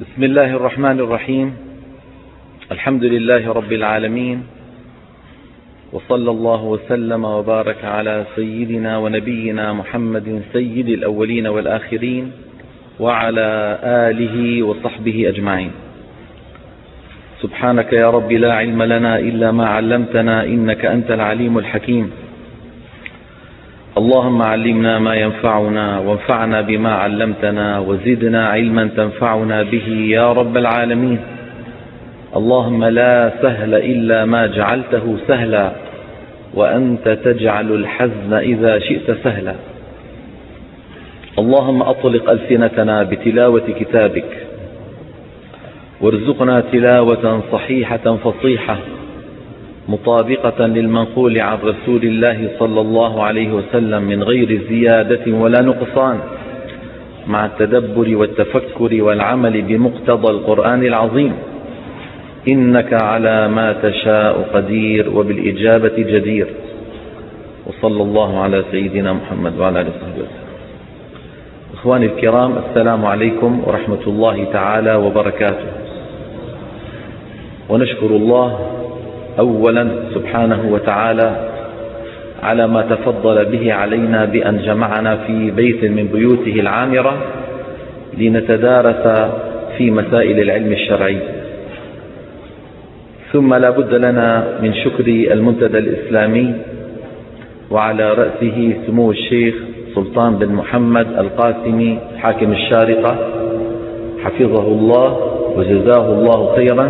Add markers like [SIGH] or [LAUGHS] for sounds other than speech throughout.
بسم الله الرحمن الرحيم. الحمد لله رب العالمين. وصلى الله وسلم وبارك على سيدنا ونبينا محمد سيد الأولين والآخرين وعلى آله وصحبه أجمعين. سبحانك يا رب لا علم لنا إلا ما علمتنا إنك أنت العليم الحكيم. اللهم علمنا ما ينفعنا وانفعنا بما علمتنا وزدنا علما تنفعنا به يا رب العالمين. اللهم لا سهل إلا ما جعلته سهلا وأنت تجعل الحزن إذا شئت سهلا. اللهم أطلق ألسنتنا بتلاوة كتابك. وارزقنا تلاوة صحيحة فصيحة. مطابقة للمنقول عن رسول الله صلى الله عليه وسلم من غير زيادة ولا نقصان مع التدبر والتفكر والعمل بمقتضى القرآن العظيم. إنك على ما تشاء قدير وبالإجابة جدير. وصلى الله على سيدنا محمد وعلى آله وصحبه وسلم. إخواني الكرام السلام عليكم ورحمة الله تعالى وبركاته. ونشكر الله أولا سبحانه وتعالى على ما تفضل به علينا بأن جمعنا في بيت من بيوته العامرة لنتدارس في مسائل العلم الشرعي. ثم لا بد لنا من شكر المنتدى الإسلامي وعلى رأسه سمو الشيخ سلطان بن محمد القاسمي حاكم الشارقة حفظه الله وجزاه الله خيرا.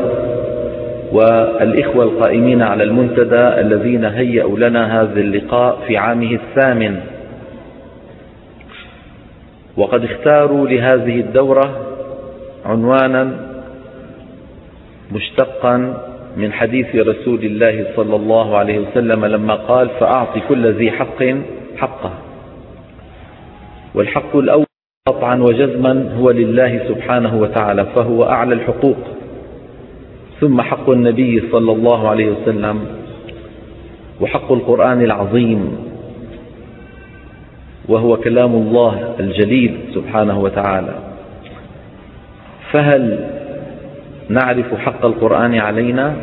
والإخوة القائمين على المنتدى الذين هيئوا لنا هذا اللقاء في عامه الثامن. وقد اختاروا لهذه الدورة عنوانا مشتقا من حديث رسول الله صلى الله عليه وسلم لما قال فأعط كل ذي حق حقه. والحق الأول قطعا وجزما هو لله سبحانه وتعالى فهو أعلى الحقوق. ثم حق النبي صلى الله عليه وسلم وحق القرآن العظيم وهو كلام الله الجليل سبحانه وتعالى. فهل نعرف حق القرآن علينا؟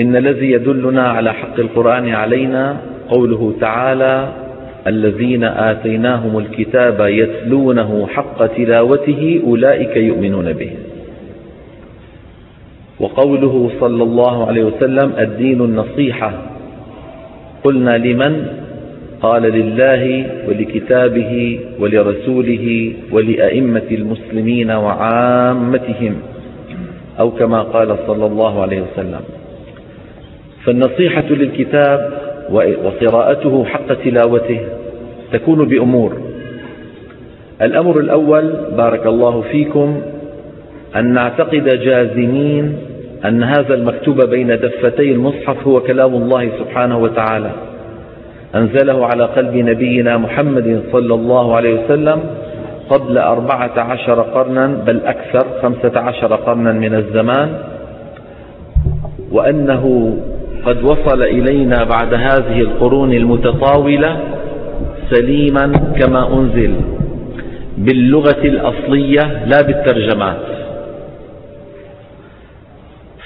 إن الذي يدلنا على حق القرآن علينا قوله تعالى الذين آتيناهم الكتاب يتلونه حق تلاوته أولئك يؤمنون به. وقوله صلى الله عليه وسلم الدين النصيحة. قلنا لمن؟ قال لله ولكتابه ولرسوله ولأئمة المسلمين وعامتهم أو كما قال صلى الله عليه وسلم. فالنصيحة للكتاب وقراءته حق تلاوته تكون بأمور. الأمر الأول بارك الله فيكم أن نعتقد جازمين أن هذا المكتوب بين دفتي المصحف هو كلام الله سبحانه وتعالى. أنزله على قلب نبينا محمد صلى الله عليه وسلم قبل أربعة عشر قرنا بل أكثر خمسة عشر قرنا من الزمان. وأنه قد وصل إلينا بعد هذه القرون المتطاولة سليما كما أنزل باللغة الأصلية لا بالترجمات.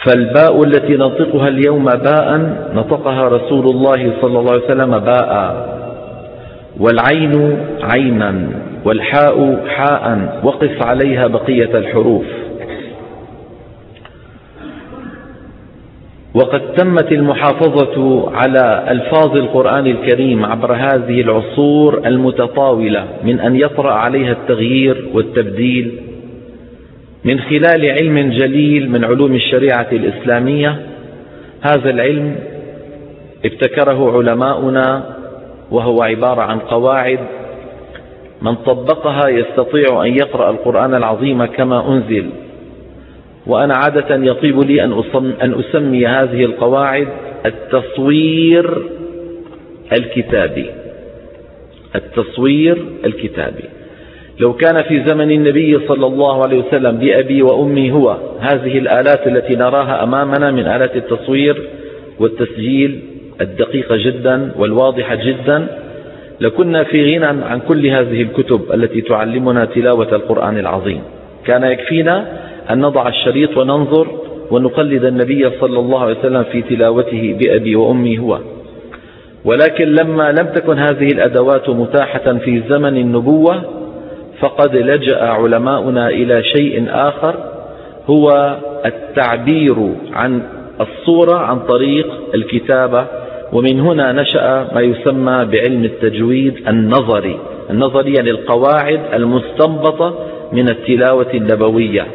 فالباء التي ننطقها اليوم باء نطقها رسول الله صلى الله عليه وسلم باء. والعين عينا والحاء حاء وقف عليها بقية الحروف. وقد تمت المحافظة على ألفاظ القرآن الكريم عبر هذه العصور المتطاولة من أن يطرأ عليها التغيير والتبديل. من خلال علم جليل من علوم الشريعة الإسلامية هذا العلم ابتكره علماؤنا وهو عبارة عن قواعد من طبقها يستطيع أن يقرأ القرآن العظيم كما أنزل. وأنا عادة يطيب لي أن أسمي هذه القواعد التصوير الكتابي. التصوير الكتابي. لو كان في زمن النبي صلى الله عليه وسلم بأبي وأمي هو هذه الآلات التي نراها أمامنا من آلات التصوير والتسجيل الدقيقة جدا والواضحة جدا لكنا في غنى عن كل هذه الكتب التي تعلمنا تلاوة القرآن العظيم. كان يكفينا أن نضع الشريط وننظر ونقلد النبي صلى الله عليه وسلم في تلاوته بأبي وأمي هو. ولكن لما لم تكن هذه الأدوات متاحة في زمن النبوة فقد لجأ علماؤنا إلى شيء آخر هو التعبير عن الصورة عن طريق الكتابة. ومن هنا نشأ ما يسمى بعلم التجويد النظري. النظري يعني القواعد المستنبطة من التلاوة النبوية.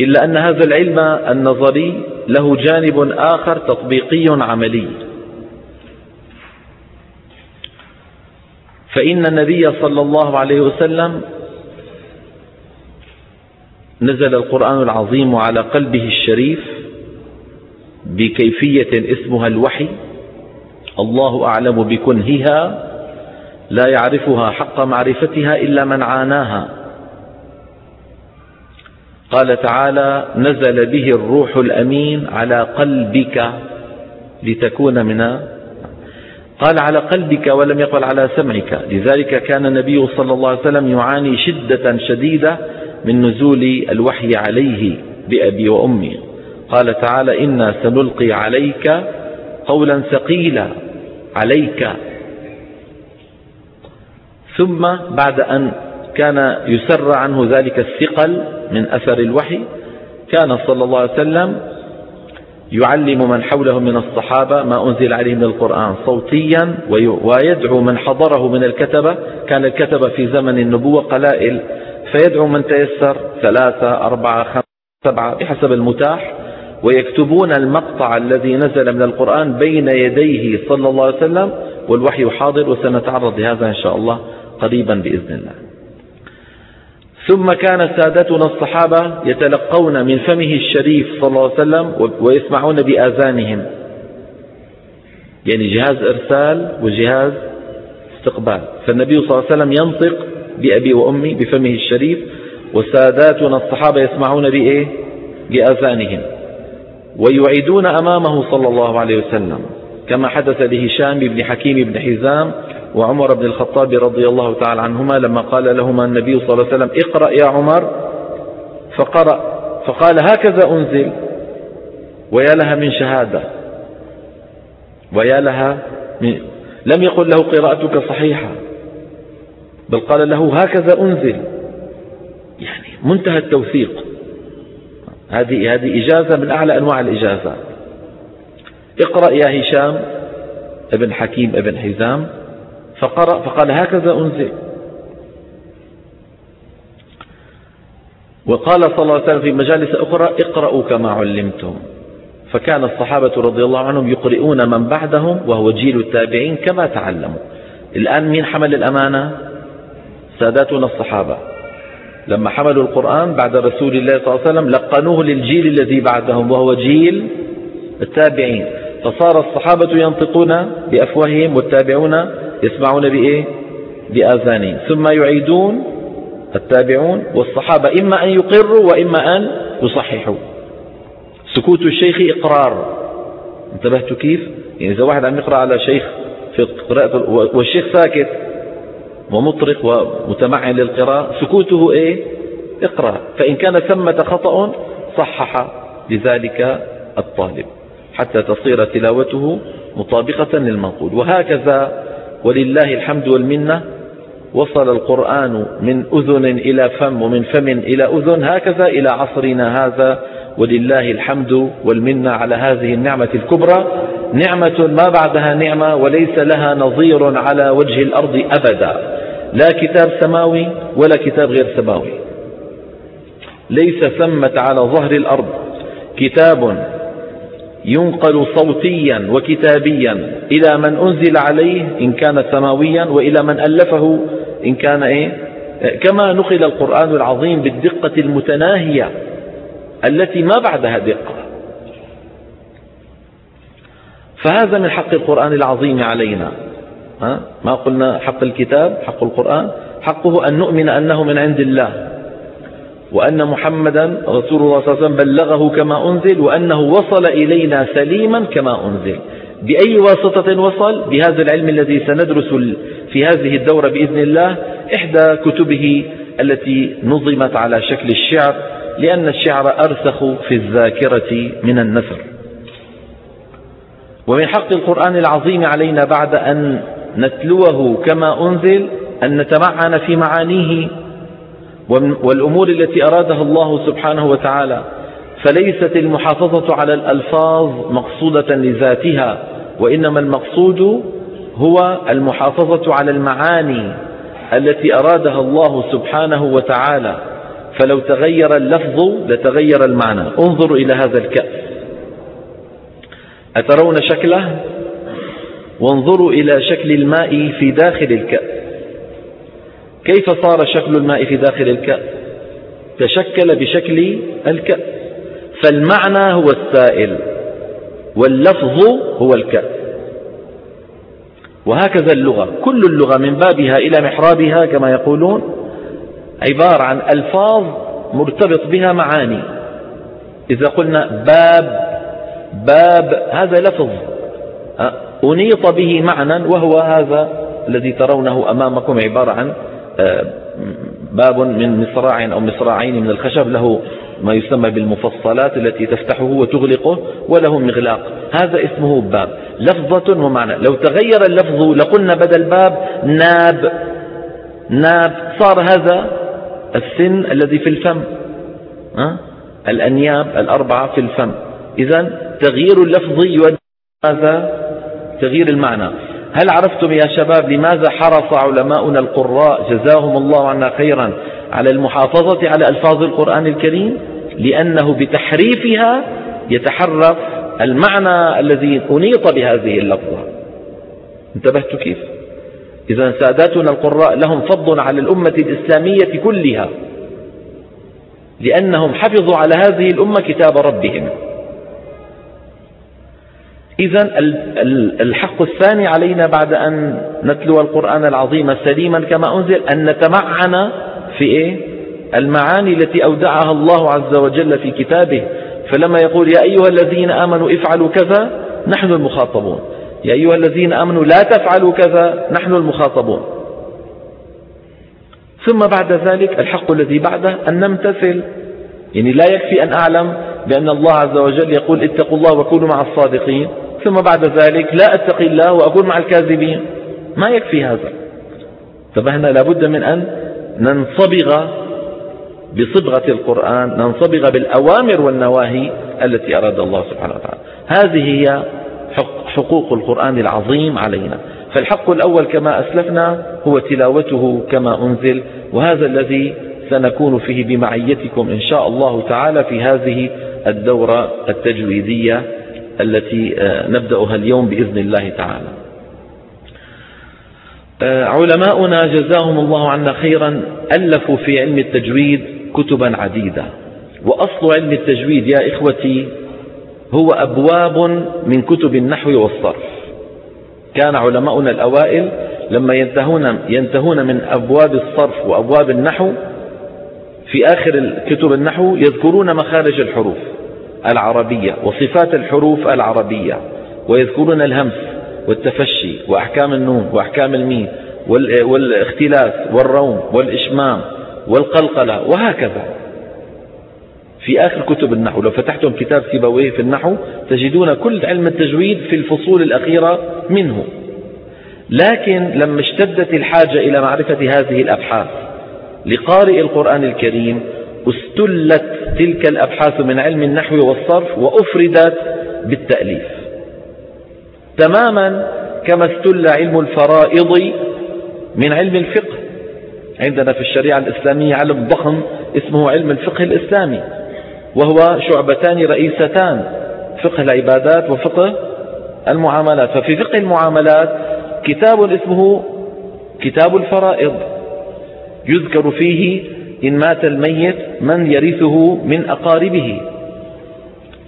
إلا أن هذا العلم النظري له جانب آخر تطبيقي عملي. فإن النبي صلى الله عليه وسلم نزل القرآن العظيم على قلبه الشريف بكيفية اسمها الوحي. الله أعلم بكنهها لا يعرفها حق معرفتها إلا من عاناها. قال تعالى نزل به الروح الأمين على قلبك لتكون من قال على قلبك ولم يقل على سمعك. لذلك كان النبي صلى الله عليه وسلم يعاني شدة شديدة من نزول الوحي عليه بأبي وأمي. قال تعالى إنا سنلقي عليك قولا ثقيلا عليك. ثم بعد أن كان يسر عنه ذلك الثقل من أثر الوحي كان صلى الله عليه وسلم يعلم من حوله من الصحابة ما أنزل عليه من القرآن صوتيا ويدعو من حضره من الكتبة. كان الكتبة في زمن النبوة قلائل. فيدعو من تيسر ثلاثة أربعة خمسة سبعة بحسب المتاح. ويكتبون المقطع الذي نزل من القرآن بين يديه صلى الله عليه وسلم. والوحي حاضر وسنتعرض لهذا إن شاء الله قريبا بإذن الله. ثم كان سادتنا الصحابة يتلقون من فمه الشريف صلى الله عليه وسلم ويسمعون بآذانهم. يعني جهاز إرسال وجهاز استقبال. فالنبي صلى الله عليه وسلم ينطق بأبي وأمي بفمه الشريف وساداتنا الصحابة يسمعون بإيه؟ بآذانهم. ويعيدون أمامه صلى الله عليه وسلم كما حدث لهشام بن حكيم بن حزام وعمر بن الخطاب رضي الله تعالى عنهما لما قال لهما النبي صلى الله عليه وسلم اقرأ يا عمر فقرأ فقال هكذا أنزل ويا لها من شهادة ويا لها من لم يقل له قراءتك صحيحة بل قال له هكذا أنزل. يعني منتهى التوثيق. هذه هذه إجازة من أعلى أنواع الإجازات. اقرأ يا هشام ابن حكيم ابن حزام. فقرأ فقال هكذا أنزل. وقال صلى الله عليه وسلم في مجالس أخرى اقرأوا كما علمتم. فكان الصحابة رضي الله عنهم يقرئون من بعدهم وهو جيل التابعين كما تعلموا. الآن مين حمل الأمانة؟ ساداتنا الصحابة. لما حملوا القرآن بعد رسول الله صلى الله عليه وسلم لقنوه للجيل الذي بعدهم وهو جيل التابعين. فصار الصحابة ينطقون بأفواههم والتابعون يسمعون بإيه؟ بآذانهم. ثم يعيدون التابعون والصحابة إما أن يقروا وإما أن يصححوا. سكوت الشيخ إقرار. انتبهت كيف؟ يعني إذا واحد عم يقرأ على شيخ في قراءة والشيخ ساكت ومطرق ومتمعن للقراءة سكوته إيه؟ اقرأ فإن كان ثمة خطأ صحح لذلك الطالب. حتى تصير تلاوته مطابقة للمنقول. وهكذا ولله الحمد والمنة وصل القرآن من أذن إلى فم ومن فم إلى أذن هكذا إلى عصرنا هذا. ولله الحمد والمنة على هذه النعمة الكبرى. نعمة ما بعدها نعمة وليس لها نظير على وجه الأرض أبدا. لا كتاب سماوي ولا كتاب غير سماوي. ليس ثمة على ظهر الأرض. كتاب ينقل صوتيا وكتابيا إلى من أنزل عليه إن كان سماويا وإلى من ألفه إن كان إيه؟ كما نقل القرآن العظيم بالدقة المتناهية التي ما بعدها دقة. فهذا من حق القرآن العظيم علينا؟ ما قلنا حق الكتاب حق القرآن. حقه أن نؤمن أنه من عند الله. وأن محمدا رسول الله صلى الله عليه وسلم بلغه كما أنزل وأنه وصل إلينا سليما كما أنزل. بأي واسطة وصل؟ بهذا العلم الذي سندرس في هذه الدورة بإذن الله إحدى كتبه التي نظمت على شكل الشعر لأن الشعر أرسخ في الذاكرة من النثر. ومن حق القرآن العظيم علينا بعد أن نتلوه كما أنزل أن نتمعن في معانيه والأمور التي أرادها الله سبحانه وتعالى فليست المحافظة على الألفاظ مقصودة لذاتها وإنما المقصود هو المحافظة على المعاني التي أرادها الله سبحانه وتعالى. فلو تغير اللفظ لتغير المعنى. انظروا إلى هذا الكأس. أترون شكله؟ وانظروا إلى شكل الماء في داخل الكأس. كيف صار شكل الماء في داخل الكأس تشكل بشكل الكأس فالمعنى هو السائل واللفظ هو الكأس وهكذا اللغة كل اللغة من بابها إلى محرابها كما يقولون عبارة عن ألفاظ مرتبط بها معاني. إذا قلنا باب باب هذا لفظ أنيط به معنى وهو هذا الذي ترونه أمامكم عبارة عن باب من مصراع أو مصراعين من الخشب له ما يسمى بالمفصلات التي تفتحه وتغلقه وله مغلاق. هذا اسمه باب. لفظة ومعنى. لو تغير اللفظ لقلنا بدل باب ناب. ناب. صار هذا السن الذي في الفم. أه؟ الأنياب الأربعة في الفم. إذا تغيير اللفظ يؤدي هذا تغيير المعنى. هل عرفتم يا شباب لماذا حرص علماؤنا القراء جزاهم الله عنا خيرا على المحافظة على ألفاظ القرآن الكريم؟ لأنه بتحريفها يتحرف المعنى الذي أنيط بهذه اللفظة. انتبهت كيف؟ إذا ساداتنا القراء لهم فضل على الأمة الإسلامية كلها لأنهم حفظوا على هذه الأمة كتاب ربهم. إذا الحق الثاني علينا بعد أن نتلو القرآن العظيم سليما كما أنزل أن نتمعن في إيه؟ المعاني التي أودعها الله عز وجل في كتابه. فلما يقول يا أيها الذين آمنوا افعلوا كذا نحن المخاطبون. يا أيها الذين آمنوا لا تفعلوا كذا نحن المخاطبون. ثم بعد ذلك الحق الذي بعده أن نمتثل. يعني لا يكفي أن أعلم بأن الله عز وجل يقول اتقوا الله وكونوا مع الصادقين. ثم بعد ذلك لا أتقي الله وأكون مع الكاذبين. ما يكفي هذا؟ انتبهنا لابد من أن ننصبغ بصبغة القرآن ننصبغ بالأوامر والنواهي التي أراد الله سبحانه وتعالى. هذه هي حقوق القرآن العظيم علينا. فالحق الأول كما أسلفنا هو تلاوته كما أنزل وهذا الذي سنكون فيه بمعيتكم إن شاء الله تعالى في هذه الدورة التجويدية. التي آه، نبدأها اليوم بإذن الله تعالى. آه، علماؤنا جزاهم الله عنا خيرا ألفوا في علم التجويد كتبا عديدة. وأصل علم التجويد يا إخوتي هو أبواب من كتب النحو والصرف. كان علماؤنا الأوائل لما ينتهون, ينتهون من أبواب الصرف وأبواب النحو في آخر كتب النحو يذكرون مخارج الحروف. العربية وصفات الحروف العربية ويذكرون الهمس والتفشي وأحكام النون وأحكام الميم والاختلاس والروم والإشمام والقلقلة وهكذا. في آخر كتب النحو لو فتحتم كتاب سيبويه في النحو تجدون كل علم التجويد في الفصول الأخيرة منه. لكن لما اشتدت الحاجة إلى معرفة هذه الأبحاث لقارئ القرآن الكريم استلت تلك الأبحاث من علم النحو والصرف وأفردت بالتأليف. تماما كما استل علم الفرائض من علم الفقه. عندنا في الشريعة الإسلامية علم ضخم اسمه علم الفقه الإسلامي وهو شعبتان رئيستان فقه العبادات وفقه المعاملات. ففي فقه المعاملات كتاب اسمه كتاب الفرائض يذكر فيه إن مات الميت من يرثه من أقاربه.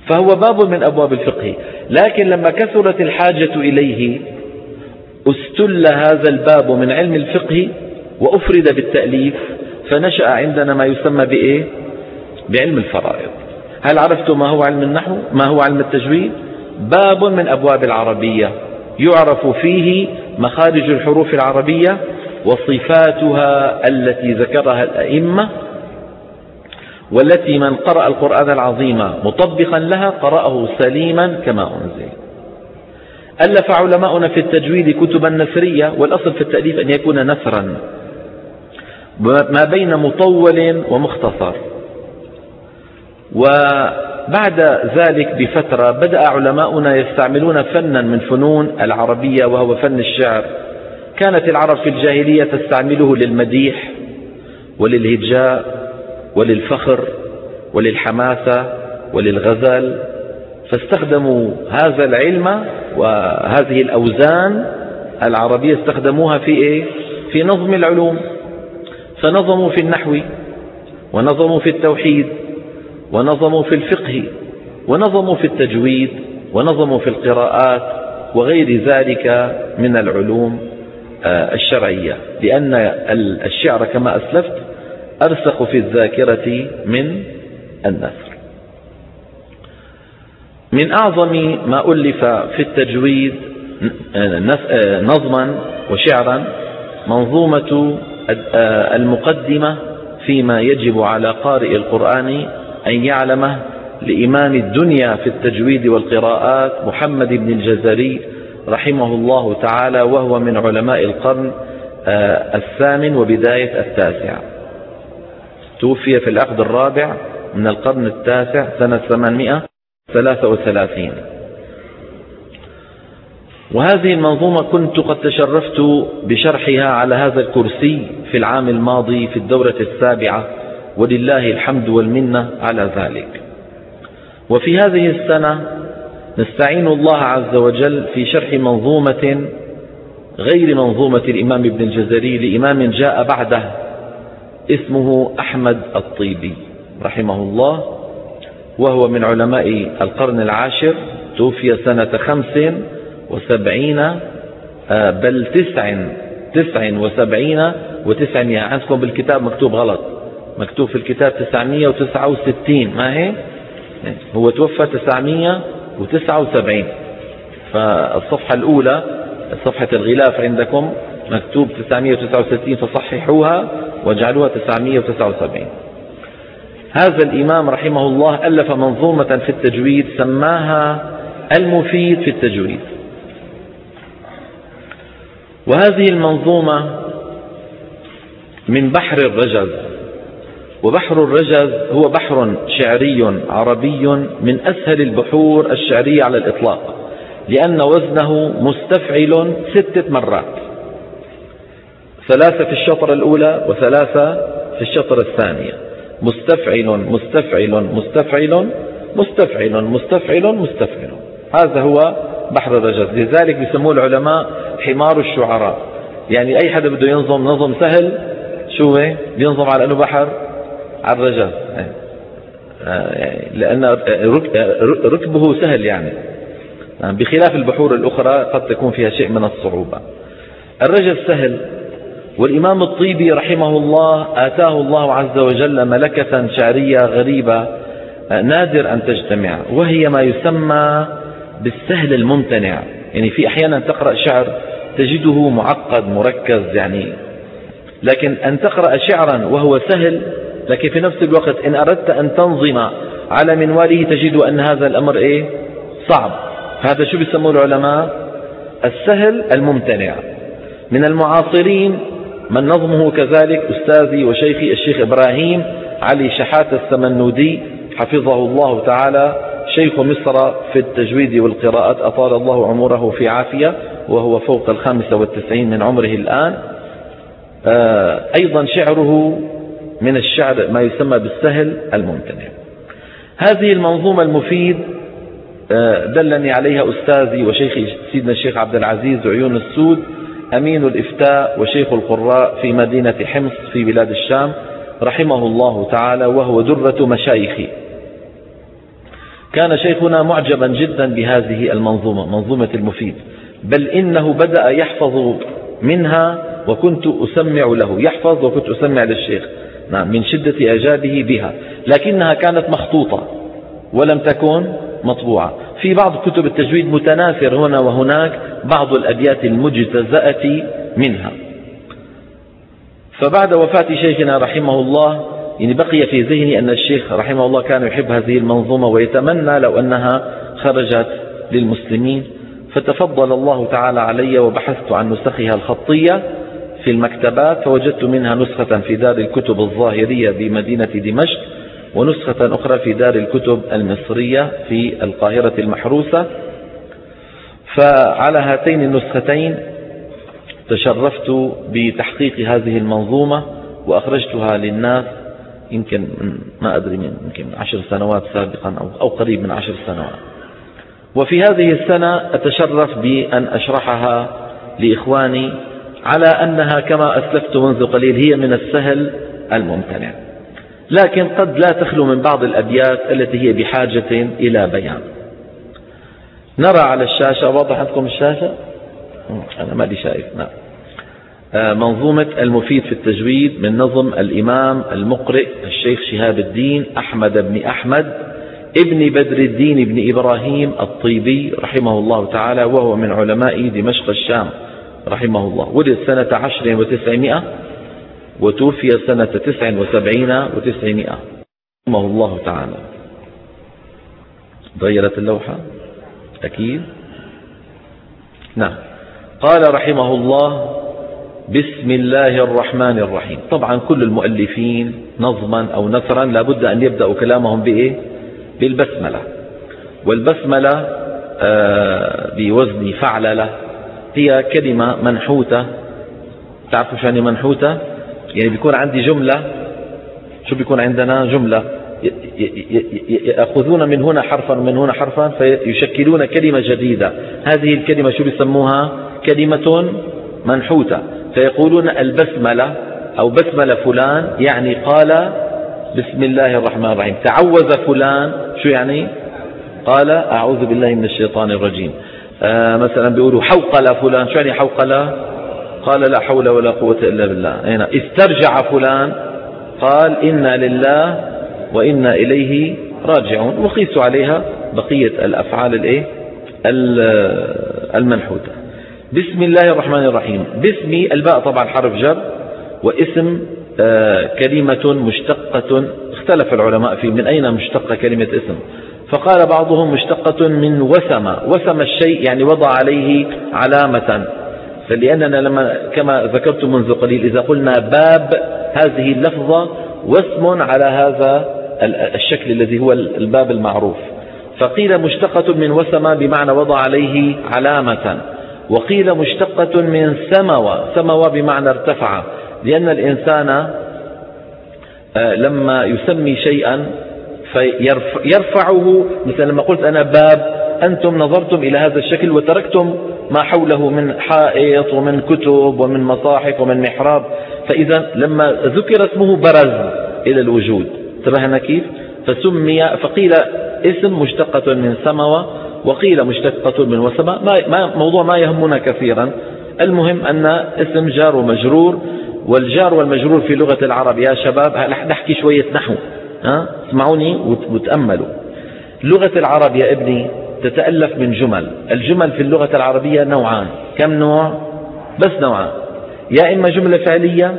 فهو باب من أبواب الفقه. لكن لما كثرت الحاجة إليه استل هذا الباب من علم الفقه وأفرد بالتأليف. فنشأ عندنا ما يسمى بإيه؟ بعلم الفرائض. هل عرفتم ما هو علم النحو؟ ما هو علم التجويد؟ باب من أبواب العربية. يعرف فيه مخارج الحروف العربية وصفاتها التي ذكرها الأئمة والتي من قرأ القرآن العظيم مطبقا لها قرأه سليما كما أنزل. ألف علماؤنا في التجويد كتبا نثرية والأصل في التأليف أن يكون نثرا. ما بين مطول ومختصر. وبعد ذلك بفترة بدأ علماؤنا يستعملون فنا من فنون العربية وهو فن الشعر. كانت العرب في الجاهلية تستعمله للمديح وللهجاء وللفخر وللحماسة وللغزل فاستخدموا هذا العلم وهذه الأوزان العربية استخدموها في إيه؟ في نظم العلوم فنظموا في النحو ونظموا في التوحيد ونظموا في الفقه ونظموا في التجويد ونظموا في القراءات وغير ذلك من العلوم الشرعية لأن الشعر كما أسلفت أرسخ في الذاكرة من النثر. من أعظم ما ألف في التجويد آه، نظما وشعرا منظومة آه، المقدمة فيما يجب على قارئ القرآن أن يعلمه لإمام الدنيا في التجويد والقراءات محمد بن الجزري رحمه الله تعالى وهو من علماء القرن آه، الثامن وبداية التاسع. توفي في العقد الرابع من القرن التاسع سنة 833 وهذه المنظومة كنت قد تشرفت بشرحها على هذا الكرسي في العام الماضي في الدورة السابعة ولله الحمد والمنة على ذلك. وفي هذه السنة نستعين الله عز وجل في شرح منظومة غير منظومة الإمام ابن الجزري لإمام جاء بعده اسمه أحمد الطيبي رحمه الله وهو من علماء القرن العاشر توفي سنة خمس وسبعين آه، بل تسع تسع وسبعين وتسعمائة. عندكم بالكتاب مكتوب غلط. مكتوب في الكتاب تسعمائة وتسعة وستين ما هي؟ هو توفى تسعمائة وتسعة وسبعين. فالصفحة الأولى صفحة الغلاف عندكم مكتوب 969 فصححوها واجعلوها 979 هذا الإمام رحمه الله ألف منظومة في التجويد سماها المفيد في التجويد. وهذه المنظومة من بحر الرجز. وبحر الرجز هو بحر شعري عربي من أسهل البحور الشعرية على الإطلاق لأن وزنه مستفعل ستة مرات. ثلاثة في الشطر الأولى وثلاثة في الشطر الثانية. مستفعل مستفعل مستفعل مستفعل مستفعل مستفعل. هذا هو بحر الرجز. لذلك بيسموه العلماء حمار الشعراء. يعني أي حدا بده ينظم نظم سهل شو بينظم على أنه بحر على الرجز لأن ركبه سهل يعني. بخلاف البحور الأخرى قد تكون فيها شيء من الصعوبة. الرجز سهل والإمام الطيبي رحمه الله آتاه الله عز وجل ملكة شعرية غريبة نادر أن تجتمع وهي ما يسمى بالسهل الممتنع. يعني في أحيانا تقرأ شعر تجده معقد مركز يعني. لكن أن تقرأ شعرا وهو سهل لكن في نفس الوقت إن أردت أن تنظم على منواله تجد أن هذا الأمر إيه؟ صعب. هذا شو بيسموه العلماء؟ السهل الممتنع. من المعاصرين من نظمه كذلك أستاذي وشيخي الشيخ إبراهيم علي شحات السمنودي حفظه الله تعالى شيخ مصر في التجويد والقراءات أطال الله عمره في عافية وهو فوق الخامسة والتسعين من عمره الآن. آه، أيضا شعره من الشعر ما يسمى بالسهل الممتنع. هذه المنظومة المفيد آه، دلني عليها أستاذي وشيخي سيدنا الشيخ عبد العزيز عيون السود أمين الإفتاء وشيخ القراء في مدينة حمص في بلاد الشام رحمه الله تعالى وهو درة مشايخي. كان شيخنا معجبا جدا بهذه المنظومة منظومة المفيد. بل إنه بدأ يحفظ منها وكنت أسمع له يحفظ وكنت أسمع للشيخ. نعم من شدة إعجابه بها لكنها كانت مخطوطة ولم تكن مطبوعة. في بعض كتب التجويد متناثر هنا وهناك بعض الأبيات المجتزأة منها. فبعد وفاة شيخنا رحمه الله يعني بقي في ذهني أن الشيخ رحمه الله كان يحب هذه المنظومة ويتمنى لو أنها خرجت للمسلمين. فتفضل الله تعالى علي وبحثت عن نسخها الخطية في المكتبات فوجدت منها نسخة في دار الكتب الظاهرية بمدينة دمشق ونسخة أخرى في دار الكتب المصرية في القاهرة المحروسة. فعلى هاتين النسختين تشرفت بتحقيق هذه المنظومة وأخرجتها للناس يمكن ما أدري من يمكن عشر سنوات سابقا أو, أو قريب من عشر سنوات. وفي هذه السنة أتشرف بأن أشرحها لإخواني على أنها كما أسلفت منذ قليل هي من السهل الممتنع. لكن قد لا تخلو من بعض الأبيات التي هي بحاجة إلى بيان. نرى على الشاشة واضح عندكم الشاشة؟ أنا ما لي شايف نعم. آه، منظومة المفيد في التجويد من نظم الإمام المقرئ الشيخ شهاب الدين أحمد بن أحمد ابن بدر الدين بن إبراهيم الطيبي رحمه الله تعالى وهو من علماء دمشق الشام. رحمه الله ولد سنة عشر وتسعمائة وتوفي سنة تسع وسبعين وتسعمائة. رحمه الله تعالى. غيرت اللوحة؟ أكيد. نعم. قال رحمه الله بسم الله الرحمن الرحيم. طبعا كل المؤلفين نظما أو نثرا لابد أن يبدأوا كلامهم بإيه؟ بالبسملة. والبسملة آه بوزن فعللة هي كلمة منحوتة. تعرفوا شو يعني منحوتة؟ يعني بيكون عندي جملة. شو بيكون عندنا؟ جملة. يأخذون من هنا حرفا ومن هنا حرفا فيشكلون كلمة جديدة. هذه الكلمة شو بيسموها؟ كلمة منحوتة. فيقولون البسملة أو بسملة فلان يعني قال بسم الله الرحمن الرحيم. تعوذ فلان. شو يعني؟ قال أعوذ بالله من الشيطان الرجيم. آه مثلا بيقولوا حوقل فلان شو يعني حوقل؟ قال لا حول ولا قوة إلا بالله. هنا استرجع فلان قال إنا لله وإنا إليه راجعون. وقيسوا عليها بقية الأفعال الإيه؟ المنحوتة. بسم الله الرحمن الرحيم. باسم الباء طبعا حرف جر واسم آه، كلمة مشتقة. اختلف العلماء في من أين مشتقة كلمة اسم. فقال بعضهم مشتقة من وسم وسم الشيء يعني وضع عليه علامة. فلأننا لما كما ذكرت منذ قليل إذا قلنا باب هذه اللفظة واسم على هذا الشكل الذي هو الباب المعروف. فقيل مشتقة من وسم بمعنى وضع عليه علامة. وقيل مشتقة من سموى سموى بمعنى ارتفع. لأن الإنسان آه، لما يسمي شيئا فيرفعه مثل لما قلت أنا باب أنتم نظرتم إلى هذا الشكل وتركتم ما حوله من حائط ومن كتب ومن مصاحف ومن محراب. فإذا لما ذكر اسمه برز إلى الوجود. انتبهنا كيف؟ فسمي فقيل اسم مشتقة من سموة وقيل مشتقة من وسماء ما موضوع ما يهمنا كثيرا. المهم أن اسم جار ومجرور والجار والمجرور في لغة العرب يا شباب نحكي شوية نحو. اسمعوني وتأملوا. لغة العرب يا ابني تتألف من جمل. الجمل في اللغة العربية نوعان. كم نوع؟ بس نوعان. يا إما جملة فعلية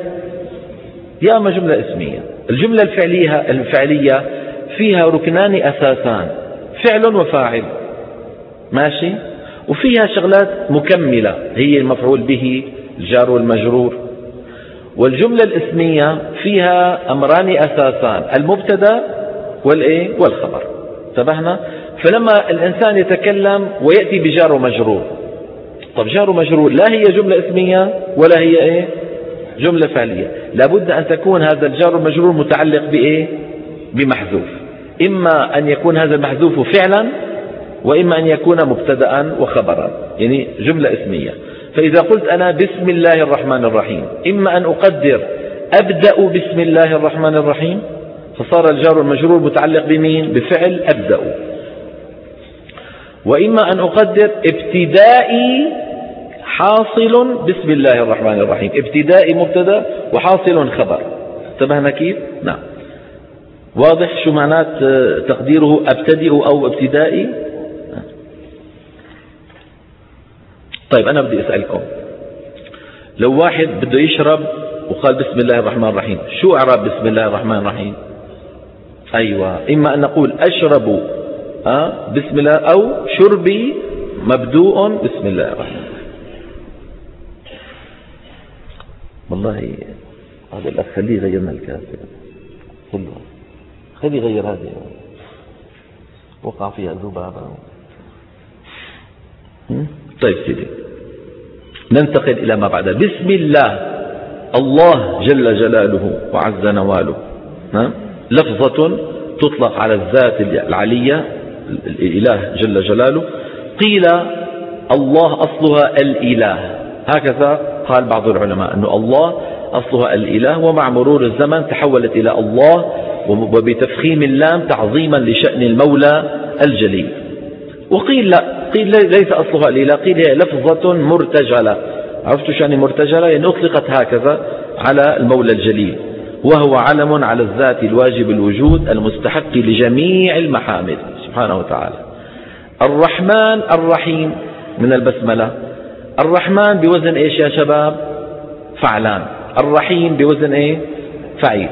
يا إما جملة اسمية. الجملة الفعلية, الفعلية فيها ركنان أساسان فعل وفاعل. ماشي؟ وفيها شغلات مكملة هي المفعول به الجار والمجرور. والجملة الإسمية فيها أمران أساسان المبتدأ والإيه؟ والخبر. انتبهنا؟ فلما الإنسان يتكلم ويأتي بجار ومجرور. طب جار ومجرور لا هي جملة إسمية ولا هي إيه؟ جملة فعلية. لابد أن تكون هذا الجار والمجرور متعلق بإيه؟ بمحذوف. إما أن يكون هذا المحذوف فعلا وإما أن يكون مبتدا وخبرا. يعني جملة إسمية. فإذا قلت أنا بسم الله الرحمن الرحيم إما أن أقدر أبدأ بسم الله الرحمن الرحيم فصار الجار والمجرور متعلق بمين؟ بفعل أبدأ. وإما أن أقدر ابتدائي حاصل بسم الله الرحمن الرحيم ابتدائي مبتدأ وحاصل خبر. انتبهنا كيف؟ نعم. واضح شو معنات تقديره أبتدئ أو ابتدائي؟ طيب أنا بدي أسألكم. لو واحد بده يشرب وقال بسم الله الرحمن الرحيم شو إعراب بسم الله الرحمن الرحيم؟ أيوة إما أن نقول أشرب؟ بسم الله أو شربي مبدوء بسم الله الرحمن الرحيم. والله هذا الأخ خليه يغيرنا الكاسة. خليه خليه يغير هذه. وقع فيها ذبابة طيب سيدي. ننتقل إلى ما بعد. بسم الله. الله جل جلاله وعز نواله. لفظة تطلق على الذات العلية الإله جل جلاله. قيل الله أصلها الإله. هكذا قال بعض العلماء أن الله أصلها الإله ومع مرور الزمن تحولت إلى الله وبتفخيم اللام تعظيما لشأن المولى الجليل. وقيل لا قيل ليس أصلها الإله قيل هي لفظة مرتجلة. عرفتوا شأن مرتجلة؟ يعني أطلقت هكذا على المولى الجليل وهو علم على الذات الواجب الوجود المستحق لجميع المحامد. سبحانه وتعالى. الرحمن الرحيم من البسملة. الرحمن بوزن إيش يا شباب؟ فعلان. الرحيم بوزن إيه؟ فعيل.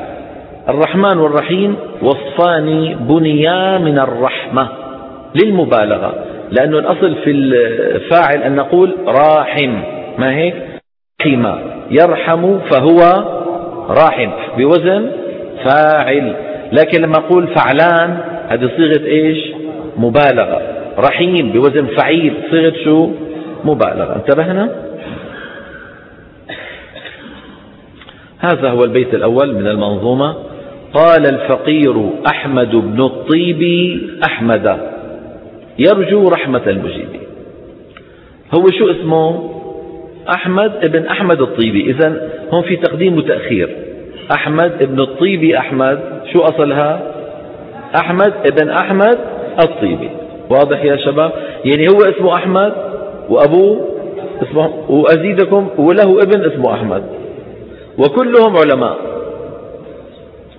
الرحمن والرحيم وصفان بنيا من الرحمة. للمبالغة. لأنه الأصل في الفاعل أن نقول راحم. ما هيك رحم. يرحم فهو راحم. بوزن فاعل. لكن لما أقول فعلان هذه صيغة إيش؟ مبالغة. رحيم بوزن فعيل. صيغة شو؟ مبالغة. انتبهنا؟ هذا هو البيت الأول من المنظومة. قال الفقير أحمد بن الطيب أحمد. يرجو رحمة المجيب هو شو اسمه؟ أحمد ابن أحمد الطيبي. إذا هون في تقديم وتأخير. أحمد ابن الطيبي أحمد. شو أصلها؟ أحمد ابن أحمد الطيبي. واضح يا شباب؟ يعني هو اسمه أحمد وأبوه اسمه وأزيدكم وله ابن اسمه أحمد. وكلهم علماء.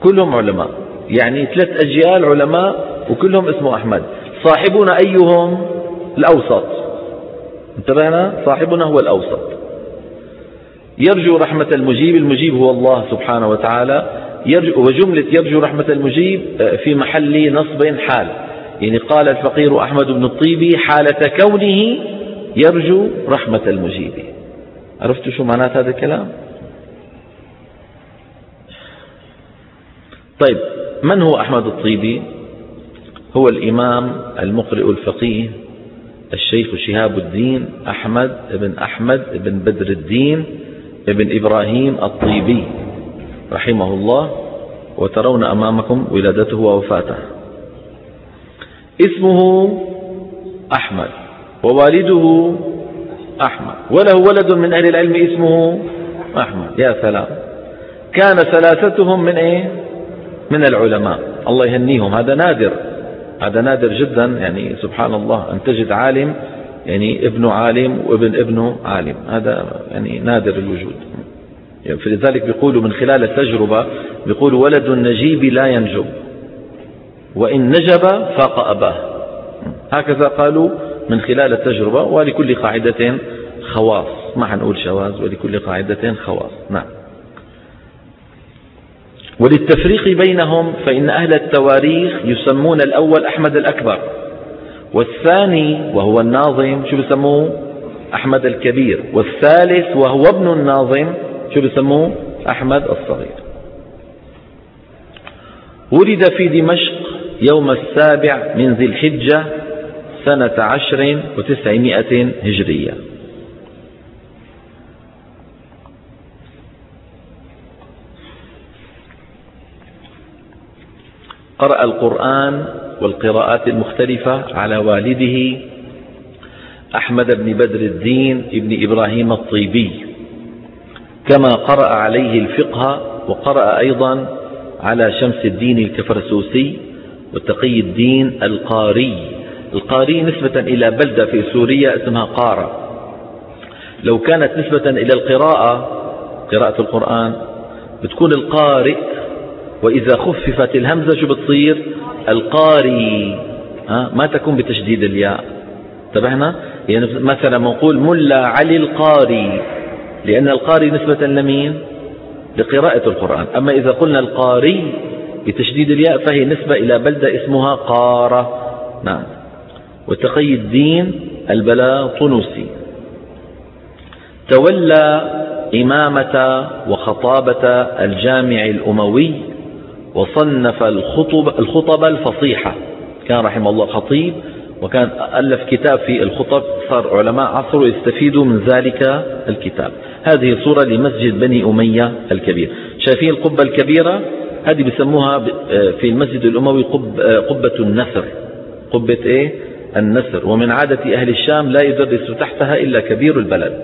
كلهم علماء. يعني ثلاث أجيال علماء وكلهم اسمه أحمد. صاحبنا أيهم الأوسط. انتبهنا؟ صاحبنا هو الأوسط. يرجو رحمة المجيب المجيب هو الله سبحانه وتعالى. يرجو وجملة يرجو رحمة المجيب آه، في محل نصب حال. يعني قال الفقير أحمد بن الطيبي حالة كونه يرجو رحمة المجيب. عرفتوا شو معنات هذا الكلام؟ طيب من هو أحمد الطيبي؟ هو الإمام المقرئ الفقيه الشيخ شهاب الدين أحمد بن أحمد بن بدر الدين بن إبراهيم الطيبي رحمه الله وترون أمامكم ولادته ووفاته. اسمه أحمد ووالده أحمد وله ولد من أهل العلم اسمه أحمد. يا سلام. كان ثلاثتهم من إيه؟ من العلماء. الله يهنيهم. هذا نادر. هذا نادر جدا يعني سبحان الله أن تجد عالم يعني ابن عالم وابن ابنه عالم. هذا يعني نادر الوجود. يعني فلذلك بيقولوا من خلال التجربة بيقولوا ولد النجيب لا ينجب وإن نجب فاق أباه. هكذا قالوا من خلال التجربة ولكل قاعدة خواص. ما حنقول شواذ ولكل قاعدة خواص. نعم. وللتفريق بينهم فإن أهل التواريخ يسمون الأول أحمد الأكبر والثاني وهو الناظم شو بسموه؟ أحمد الكبير والثالث وهو ابن الناظم شو بسموه؟ أحمد الصغير. ولد في دمشق يوم السابع من ذي الحجة سنة عشر وتسعمائة هجرية. قرأ القرآن والقراءات المختلفة على والده أحمد بن بدر الدين ابن إبراهيم الطيبي كما قرأ عليه الفقه وقرأ أيضا على شمس الدين الكفرسوسي وتقي الدين القاري القاري نسبة إلى بلدة في سوريا اسمها قارة. لو كانت نسبة إلى القراءة قراءة القرآن بتكون القارئ وإذا خففت الهمزة شو بتصير القاري ها ما تكون بتشديد الياء. انتبهنا يعني مثلا نقول ملا علي القاري لأن القاري نسبة لمين؟ لقراءة القرآن. أما إذا قلنا القاري بتشديد الياء فهي نسبة إلى بلدة اسمها قارة. نعم. وتقي الدين البلاطنسي تولى إمامة وخطابة الجامع الأموي وصنف الخطب, الخطب الفصيحة. كان رحمه الله خطيب وكان ألف كتاب في الخطب. صار علماء عصره يستفيدوا من ذلك الكتاب. هذه صورة لمسجد بني أمية الكبير. شايفين القبة الكبيرة؟ هذه بسموها في المسجد الأموي قب قبة النسر. قبة إيه؟ النسر. ومن عادة أهل الشام لا يدرس تحتها إلا كبير البلد.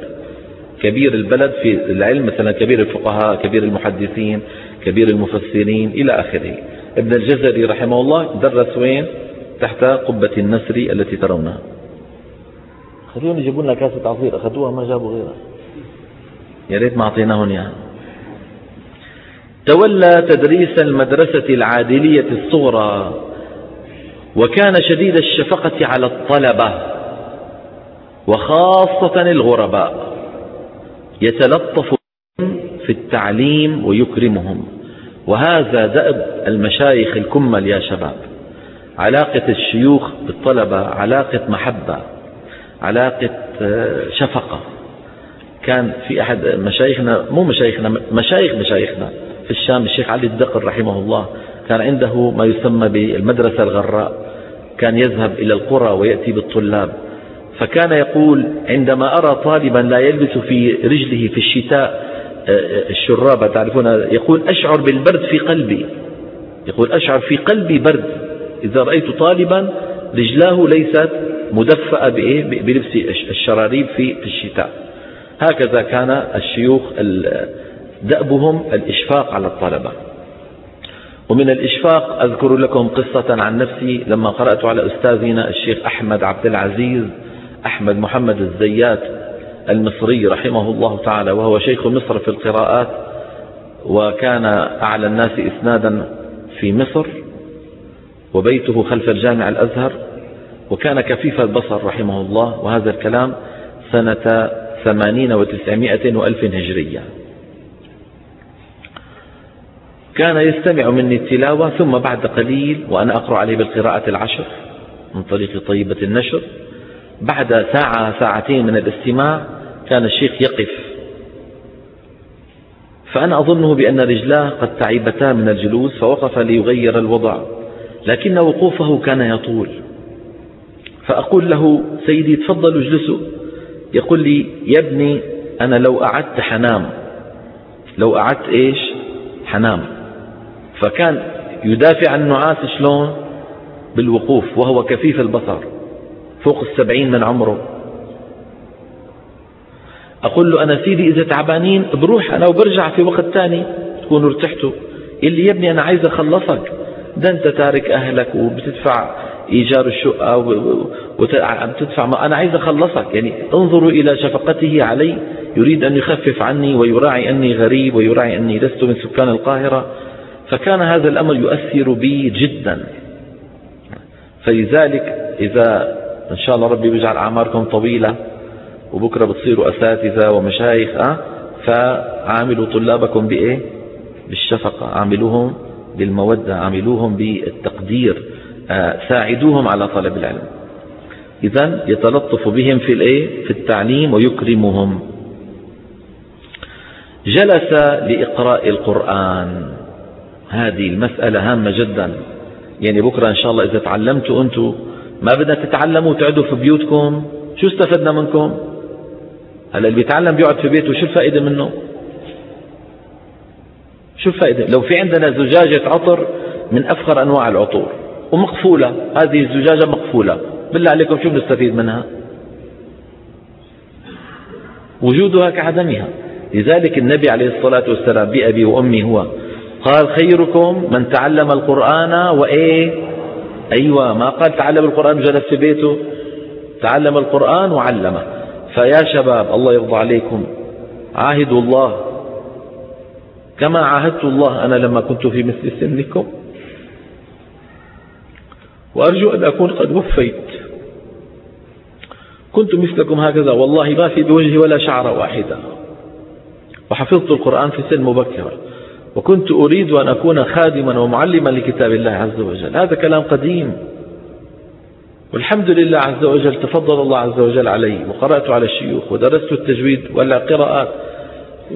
كبير البلد في العلم مثلا كبير الفقهاء كبير المحدثين. كبير المفسرين إلى آخره. ابن الجزري رحمه الله درس وين؟ تحت قبة النسر التي ترونها. خليهم يجيبوا لنا كاسة عصير. أخذوها ما جابوا غيرها. يا ريت ما أعطيناهم إياها. تولى تدريس المدرسة العادلية الصغرى وكان شديد الشفقة على الطلبة وخاصة الغرباء يتلطف في التعليم ويكرمهم. وهذا دأب المشايخ الكمل يا شباب. علاقة الشيوخ بالطلبة علاقة محبة علاقة آه، شفقة. كان في أحد مشايخنا مو مشايخنا مشايخ مشايخنا في الشام الشيخ علي الدقر رحمه الله كان عنده ما يسمى بالمدرسة الغراء. كان يذهب إلى القرى ويأتي بالطلاب. فكان يقول عندما أرى طالبا لا يلبس في رجله في الشتاء الشرابة تعرفون يقول أشعر بالبرد في قلبي. يقول أشعر في قلبي برد. إذا رأيت طالبا رجلاه ليست مدفأة بلبس الشراريب في الشتاء. هكذا كان الشيوخ دأبهم الإشفاق على الطلبة. ومن الإشفاق أذكر لكم قصة عن نفسي لما قرأت على أستاذنا الشيخ أحمد عبد العزيز أحمد محمد الزيات. المصري رحمه الله تعالى وهو شيخ مصر في القراءات وكان أعلى الناس إسنادا في مصر وبيته خلف الجامع الأزهر وكان كفيف البصر رحمه الله وهذا الكلام سنة ثمانين وتسعمائة وألف هجرية. كان يستمع مني التلاوة ثم بعد قليل وأنا أقرأ عليه بالقراءة العشر من طريق طيبة النشر. بعد ساعة ساعتين من الاستماع كان الشيخ يقف. فأنا أظنه بأن رجلاه قد تعبتا من الجلوس فوقف ليغير الوضع لكن وقوفه كان يطول. فأقول له سيدي تفضلوا اجلسوا يقول لي يا ابني أنا لو قعدت حنام. لو قعدت إيش؟ حنام. فكان يدافع عن النعاس شلون؟ بالوقوف وهو كفيف البصر. فوق السبعين من عمره. أقول له أنا سيدي إذا تعبانين بروح أنا وبرجع في وقت ثاني تكونوا ارتحتوا اللي يا ابني أنا عايز أخلصك. ده أنت تارك أهلك وبتدفع إيجار الشقة وتدفع ما أنا عايز أخلصك. يعني انظروا إلى شفقته علي. يريد أن يخفف عني ويراعي أني غريب ويراعي أني لست من سكان القاهرة. فكان هذا الأمر يؤثر بي جدا. فلذلك إذا إن شاء الله ربي بيجعل أعماركم طويلة وبكرة بتصيروا أساتذة ومشايخ أه؟ فعاملوا طلابكم بإيه؟ بالشفقة عاملوهم بالمودة عاملوهم بالتقدير آه ساعدوهم على طلب العلم. إذا يتلطف بهم في الإيه؟ في التعليم ويكرمهم. جلس لإقراء القرآن. هذه المسألة هامة جدا. يعني بكرة إن شاء الله إذا تعلمتوا أنتم ما بدنا تتعلموا وتقعدوا في بيوتكم؟ شو استفدنا منكم؟ هلا اللي بيتعلم بيقعد في بيته شو الفائدة منه؟ شو الفائدة؟ لو في عندنا زجاجة عطر من أفخر أنواع العطور ومقفولة هذه الزجاجة مقفولة بالله عليكم شو بنستفيد منها؟ وجودها كعدمها. لذلك النبي عليه الصلاة والسلام بأبي وأمي هو قال خيركم من تعلم القرآن وإيه؟ أيوة ما قال تعلم القرآن وجلس في بيته. تعلم القرآن وعلمه. فيا شباب الله يرضى عليكم. عاهدوا الله. كما عاهدت الله أنا لما كنت في مثل سنكم. وأرجو أن أكون قد وفيت. كنت مثلكم هكذا. والله ما في بوجهي ولا شعرة واحدة وحفظت القرآن في سن مبكرة وكنت أريد أن أكون خادما ومعلما لكتاب الله عز وجل. هذا كلام قديم. والحمد لله عز وجل تفضل الله عز وجل علي وقرأت على الشيوخ ودرست التجويد والقراءات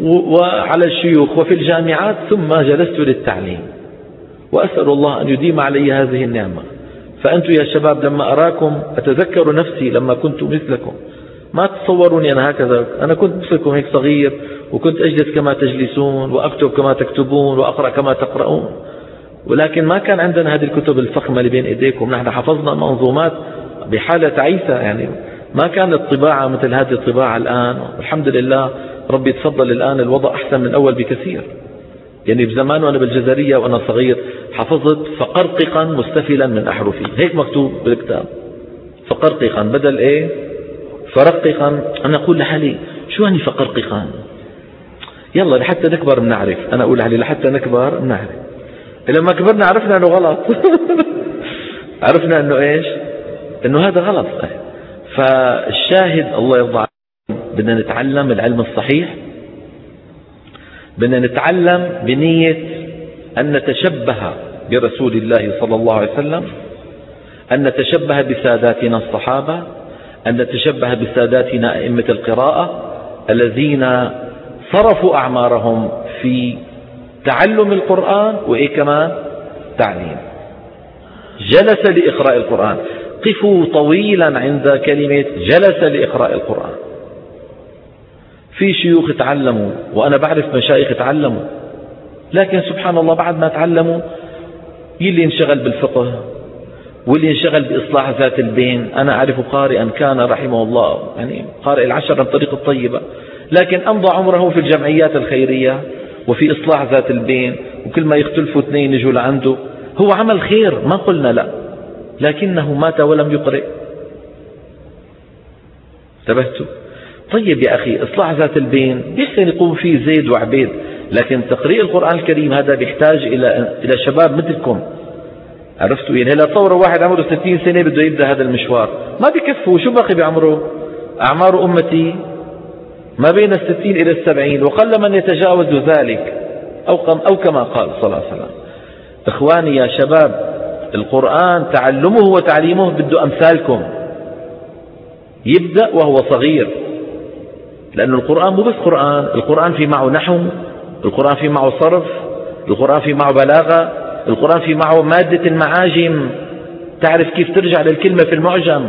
وعلى الشيوخ وفي الجامعات ثم جلست للتعليم. وأسأل الله أن يديم علي هذه النعمة. فأنتم يا شباب لما أراكم أتذكر نفسي لما كنت مثلكم. ما تصوروني أنا هكذا. أنا كنت مثلكم هيك صغير. وكنت أجلس كما تجلسون وأكتب كما تكتبون وأقرأ كما تقرؤون. ولكن ما كان عندنا هذه الكتب الفخمة اللي بين إيديكم. نحن حفظنا منظومات بحالة تعيسة يعني ما كانت طباعة مثل هذه الطباعة الآن. والحمد لله ربي تفضل الآن الوضع أحسن من أول بكثير. يعني بزمان وأنا بالجزرية وأنا صغير حفظت فقرققا مستفلا من أحرفي. هيك مكتوب بالكتاب. فقرققا. بدل إيه؟ فرققا. أنا أقول لحالي شو يعني فقرققا؟ يلا لحتى نكبر بنعرف أنا أقول علي لحتى نكبر بنعرف لما كبرنا عرفنا أنه غلط. [LAUGHS] عرفنا أنه إيش؟ أنه هذا غلط. فالشاهد الله يرضى بدنا نتعلم العلم الصحيح. بدنا نتعلم بنية أن نتشبه برسول الله صلى الله عليه وسلم أن نتشبه بساداتنا الصحابة أن نتشبه بساداتنا أئمة القراءة الذين صرفوا أعمارهم في تعلم القرآن وإيه كمان؟ تعليم. جلس لإقراء القرآن. قفوا طويلا عند كلمة جلس لإقراء القرآن. في شيوخ تعلموا وأنا بعرف مشايخ تعلموا. لكن سبحان الله بعد ما تعلموا يلي انشغل بالفقه واللي انشغل بإصلاح ذات البين أنا أعرف قارئا كان رحمه الله يعني قارئ العشر عن طريق الطيبة. لكن أمضى عمره في الجمعيات الخيرية وفي إصلاح ذات البين وكل ما يختلفوا اثنين يجوا لعنده. هو عمل خير ما قلنا لا لكنه مات ولم يقرئ. انتبهتوا؟ طيب يا أخي إصلاح ذات البين يحسن يقوم فيه زيد وعبيد لكن تقريء القرآن الكريم هذا بيحتاج إلى إلى شباب مثلكم. عرفتوا؟ يعني هلا تصور واحد عمره 60 سنة بده يبدأ هذا المشوار. ما بكفوا شو باقي بعمره؟ أعمار أمتي ما بين الستين إلى السبعين وقل من يتجاوز ذلك أو, كما قال صلى الله عليه وسلم. إخواني يا شباب القرآن تعلمه وتعليمه بده أمثالكم. يبدأ وهو صغير لأن القرآن مو بس قرآن القرآن في معه نحو القرآن في معه صرف القرآن في معه بلاغة القرآن في معه مادة المعاجم. تعرف كيف ترجع للكلمة في المعجم؟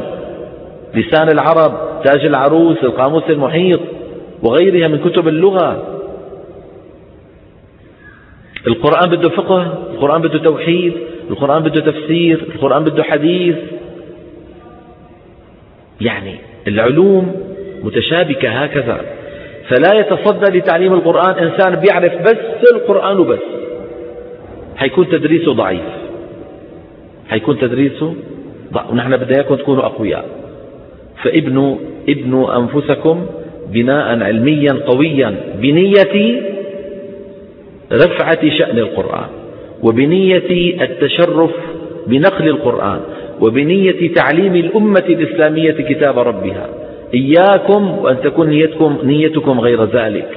لسان العرب تاج العروس القاموس المحيط. وغيرها من كتب اللغة. القرآن بده فقه القرآن بده توحيد القرآن بده تفسير القرآن بده حديث. يعني العلوم متشابكة هكذا. فلا يتصدى لتعليم القرآن إنسان بيعرف بس القرآن وبس. حيكون تدريسه ضعيف. حيكون تدريسه ضعيف ونحن بدنا إياكم تكونوا أقوياء. فابنوا ابنوا أنفسكم بناء علميا قويا بنية رفعة شأن القرآن وبنية التشرف بنقل القرآن وبنية تعليم الأمة الإسلامية كتاب ربها. إياكم وأن تكون نيتكم, نيتكم غير ذلك.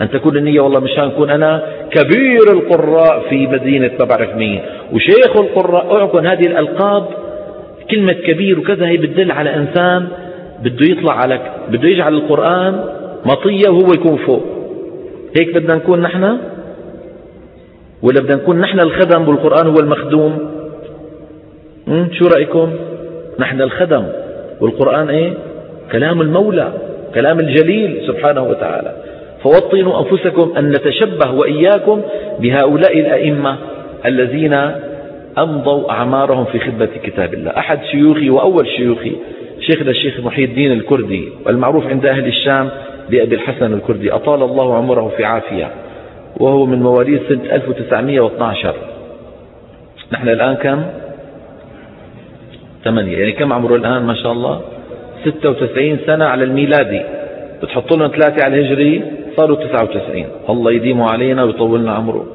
أن تكون النية والله مشان أكون أنا كبير القراء في مدينة ما بعرف مين وشيخ القراء أعكن هذه الألقاب كلمة كبير وكذا هي بتدل على إنسان بده يطلع على بده يجعل القرآن مطية وهو يكون فوق. هيك بدنا نكون نحن؟ ولا بدنا نكون نحن الخدم والقرآن هو المخدوم؟ شو رأيكم؟ نحن الخدم والقرآن إيه؟ كلام المولى كلام الجليل سبحانه وتعالى. فوطنوا أنفسكم أن نتشبه وإياكم بهؤلاء الأئمة الذين أمضوا أعمارهم في خدمة كتاب الله. أحد شيوخي وأول شيوخي شيخنا الشيخ محي الدين الكردي المعروف عند أهل الشام بأبي الحسن الكردي. أطال الله عمره في عافية وهو من مواليد سنة 1912 نحن الآن كم؟ ثمانية. يعني كم عمره الآن؟ ما شاء الله. 96 سنة على الميلادي. بتحط لنا ثلاثة على الهجري؟ صاروا 99 الله يديمه علينا ويطولنا عمره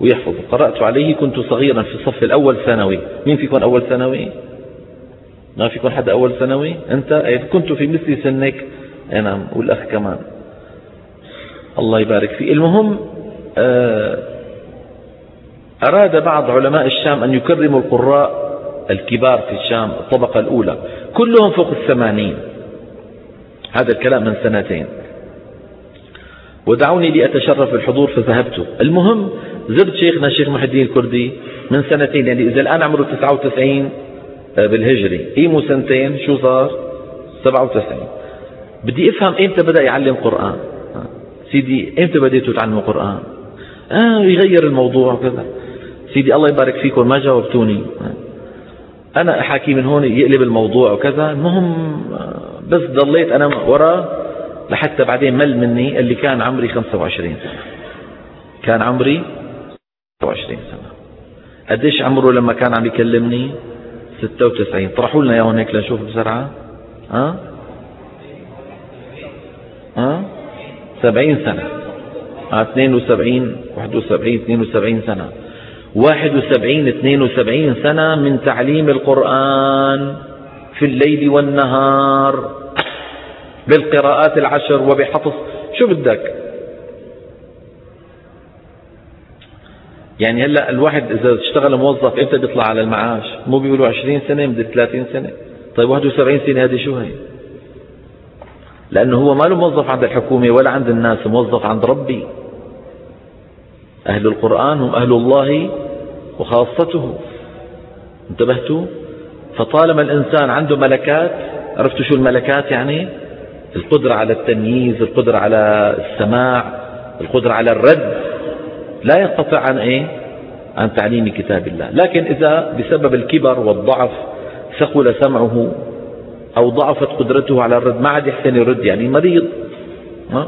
ويحفظ قرأت عليه كنت صغيرا في الصف الأول ثانوي. مين فيكم أول ثانوي؟ ما فيكم حدا أول ثانوي؟ أنت؟ كنت في مثل سنك. نعم والأخ كمان. الله يبارك فيه. المهم آه، أراد بعض علماء الشام أن يكرموا القراء الكبار في الشام الطبقة الأولى. كلهم فوق الثمانين. هذا الكلام من سنتين. ودعوني لأتشرف بالحضور فذهبت. المهم زرت شيخنا الشيخ محي الدين الكردي من سنتين. يعني إذا الآن عمره 99 آه، بالهجري. قيموا سنتين؟ شو صار؟ 97 بدي أفهم إمتى بدأ يعلم قرآن. سيدي إمتى بديتوا تعلموا قرآن؟ آه يغير الموضوع وكذا سيدي الله يبارك فيكم ما جاوبتوني أنا أحاكي من هون يقلب الموضوع وكذا. المهم بس ضليت أنا وراه لحتى بعدين مل مني اللي كان عمري 25 سنة. كان عمري 25 سنة. قديش عمره لما كان عم يكلمني؟ 96 طرحوا لنا اياه هيك لنشوف بسرعة. ها؟ ها؟ 70 سنة. ها 72 71 72 سنة. 71 72 سنة من تعليم القرآن في الليل والنهار بالقراءات العشر وبحفظ. شو بدك؟ يعني هلا الواحد إذا اشتغل موظف إمتى بيطلع على المعاش؟ مو بيقولوا 20 سنة مدة 30 سنة. طيب 71 سنة هذه شو هي؟ لأنه هو ما له موظف عند الحكومة ولا عند الناس موظف عند ربي. أهل القرآن هم أهل الله وخاصته. انتبهتوا؟ فطالما الإنسان عنده ملكات عرفتوا شو الملكات يعني؟ القدرة على التمييز القدرة على السماع القدرة على الرد. لا ينقطع عن إيه؟ عن تعليم كتاب الله. لكن إذا بسبب الكبر والضعف ثقل سمعه أو ضعفت قدرته على الرد ما عاد يحسن يرد يعني مريض.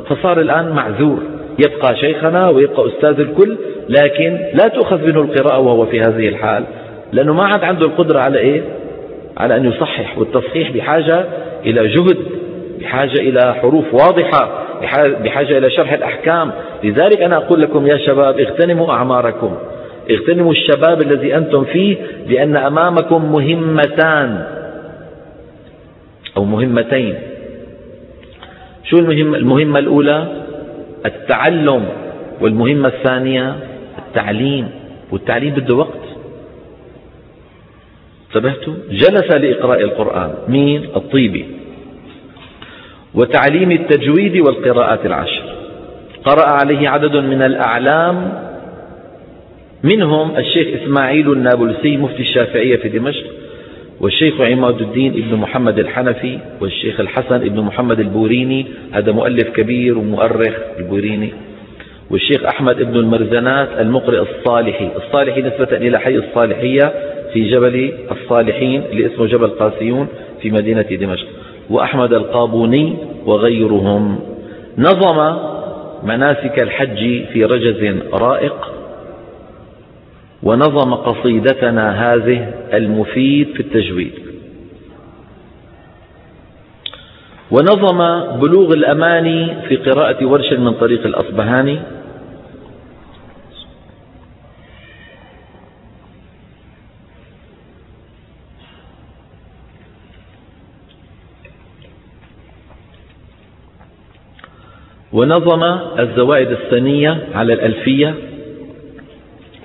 فصار الآن معذور. يبقى شيخنا ويبقى أستاذ الكل لكن لا تؤخذ منه القراءة وهو في هذه الحال لأنه ما عاد عنده القدرة على إيه؟ على أن يصحح والتصحيح بحاجة إلى جهد بحاجة إلى حروف واضحة. بحاجة إلى شرح الأحكام. لذلك أنا أقول لكم يا شباب اغتنموا أعماركم. اغتنموا الشباب الذي أنتم فيه لأن أمامكم مهمتان أو مهمتين. شو المهمة, المهمة الأولى التعلم والمهمة الثانية التعليم. والتعليم بده وقت. انتبهتوا؟ جلس لإقراء القرآن. مين؟ الطيبي. وتعليم التجويد والقراءات العشر. قرأ عليه عدد من الأعلام منهم الشيخ إسماعيل النابلسي مفتي الشافعية في دمشق والشيخ عماد الدين ابن محمد الحنفي والشيخ الحسن ابن محمد البوريني هذا مؤلف كبير ومؤرخ البوريني والشيخ أحمد ابن المرزنات المقرئ الصالحي. الصالحي نسبة إلى حي الصالحية في جبل الصالحين اللي اسمه جبل قاسيون في مدينة دمشق. وأحمد القابوني وغيرهم. نظم مناسك الحج في رجز رائق. ونظم قصيدتنا هذه المفيد في التجويد. ونظم بلوغ الأماني في قراءة ورش من طريق الأصبهاني. ونظم الزوائد السنية على الألفية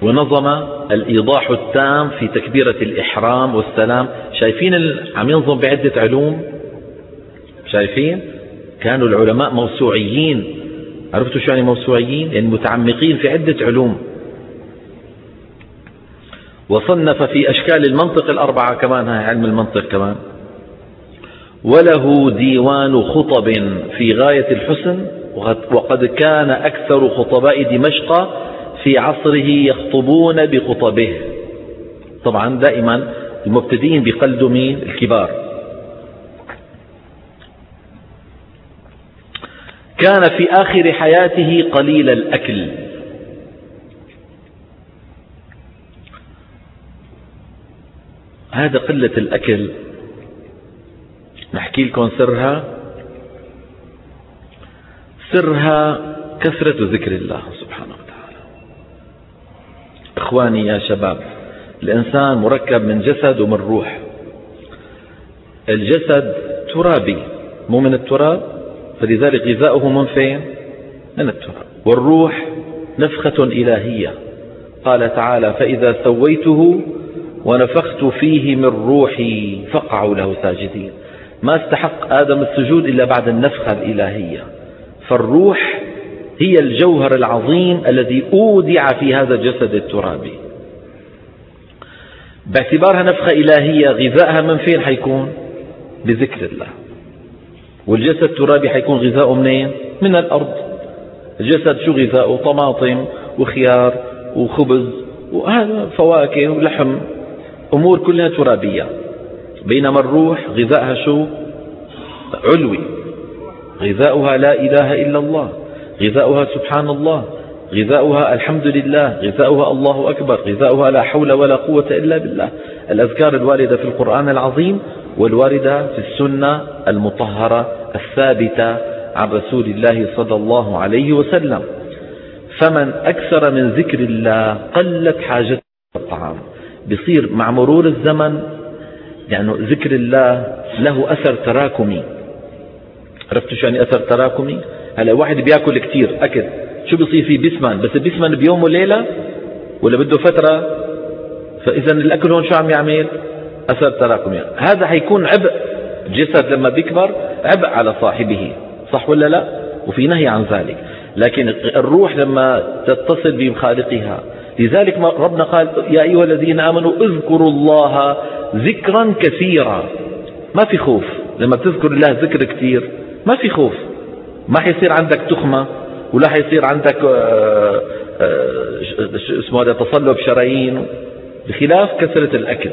ونظم الإيضاح التام في تكبيرة الإحرام والسلام. شايفين عم ينظم بعدة علوم؟ شايفين؟ كانوا العلماء موسوعيين. عرفتوا شو يعني موسوعيين؟ يعني متعمقين في عدة علوم. وصنف في أشكال المنطق الأربعة كمان هاي علم المنطق كمان. وله ديوان خطب في غاية الحسن وقد كان أكثر خطباء دمشق في عصره يخطبون بخطبه. طبعا دائما المبتدئين بيقلدوا مين؟ الكبار. كان في آخر حياته قليل الأكل. هذا قلة الأكل. نحكي لكم سرها. سرها كثرة ذكر الله سبحانه وتعالى. إخواني يا شباب الإنسان مركب من جسد ومن روح. الجسد ترابي مو من التراب؟ فلذلك غذاؤه من فين؟ من التراب. والروح نفخة إلهية. قال تعالى فإذا سويته ونفخت فيه من روحي فقعوا له ساجدين. ما استحق آدم السجود إلا بعد النفخة الإلهية. فالروح هي الجوهر العظيم الذي أودع في هذا الجسد الترابي. باعتبارها نفخة إلهية غذائها من فين حيكون؟ بذكر الله. والجسد الترابي حيكون غذاؤه منين؟ من الأرض. الجسد شو غذاؤه؟ طماطم وخيار وخبز وهذا فواكه ولحم. أمور كلها ترابية. بينما الروح غذائها شو؟ علوي. غذاؤها لا إله إلا الله. غذاؤها سبحان الله. غذاؤها الحمد لله. غذاؤها الله أكبر. غذاؤها لا حول ولا قوة إلا بالله. الأذكار الواردة في القرآن العظيم والواردة في السنة المطهرة الثابتة عن رسول الله صلى الله عليه وسلم. فمن أكثر من ذكر الله قلت حاجته الطعام. بصير مع مرور الزمن يعني ذكر الله له أثر تراكمي. عرفتوا شو يعني أثر تراكمي؟ هلا واحد بياكل كثير أكل. شو بيصير فيه بيسمن؟ بس بيسمن بيوم وليلة ولا بده فترة؟ فإذا الأكل هون شو عم يعمل؟ أثر تراكمي. هذا حيكون عبء الجسد لما بيكبر عبء على صاحبه. صح ولا لا؟ وفي نهي عن ذلك. لكن الروح لما تتصل بخالقها لذلك ربنا قال يا أيها الذين آمنوا اذكروا الله ذكرا كثيرا. ما في خوف. لما بتذكر الله ذكر كثير. ما في خوف. ما حيصير عندك تخمة ولا حيصير عندك آه، آه، اسمه هذا تصلب شرايين بخلاف كثرة الأكل.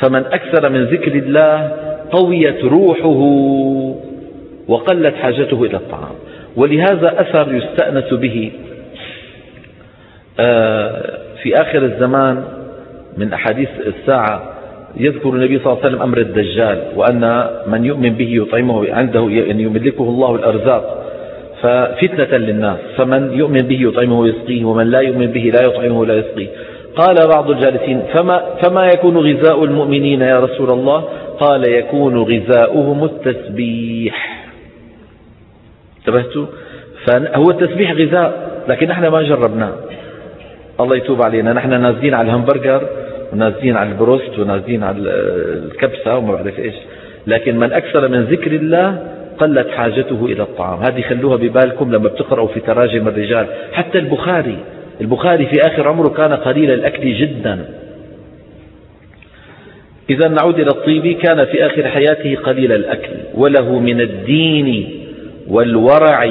فمن أكثر من ذكر الله قويت روحه وقلت حاجته إلى الطعام. ولهذا أثر يستأنس به آه، في آخر الزمان من أحاديث الساعة يذكر النبي صلى الله عليه وسلم أمر الدجال وأن من يؤمن به يطعمه عنده أن يملكه الله الأرزاق. ففتنة للناس. فمن يؤمن به يطعمه ويسقيه ومن لا يؤمن به لا يطعمه ولا يسقيه. قال بعض الجالسين فما, فما يكون غذاء المؤمنين يا رسول الله؟ قال يكون غذاؤهم التسبيح. انتبهتوا؟ فهو التسبيح غذاء لكن نحن ما جربناه. الله يتوب علينا. نحن نازلين على الهمبرجر. ونازلين على البروست ونازلين على الكبسة وما بعرف إيش. لكن من أكثر من ذكر الله قلت حاجته إلى الطعام. هذه خلوها ببالكم لما بتقرأوا في تراجم الرجال. حتى البخاري البخاري في آخر عمره كان قليل الأكل جدا. إذا نعود إلى الطيبي كان في آخر حياته قليل الأكل. وله من الدين والورع.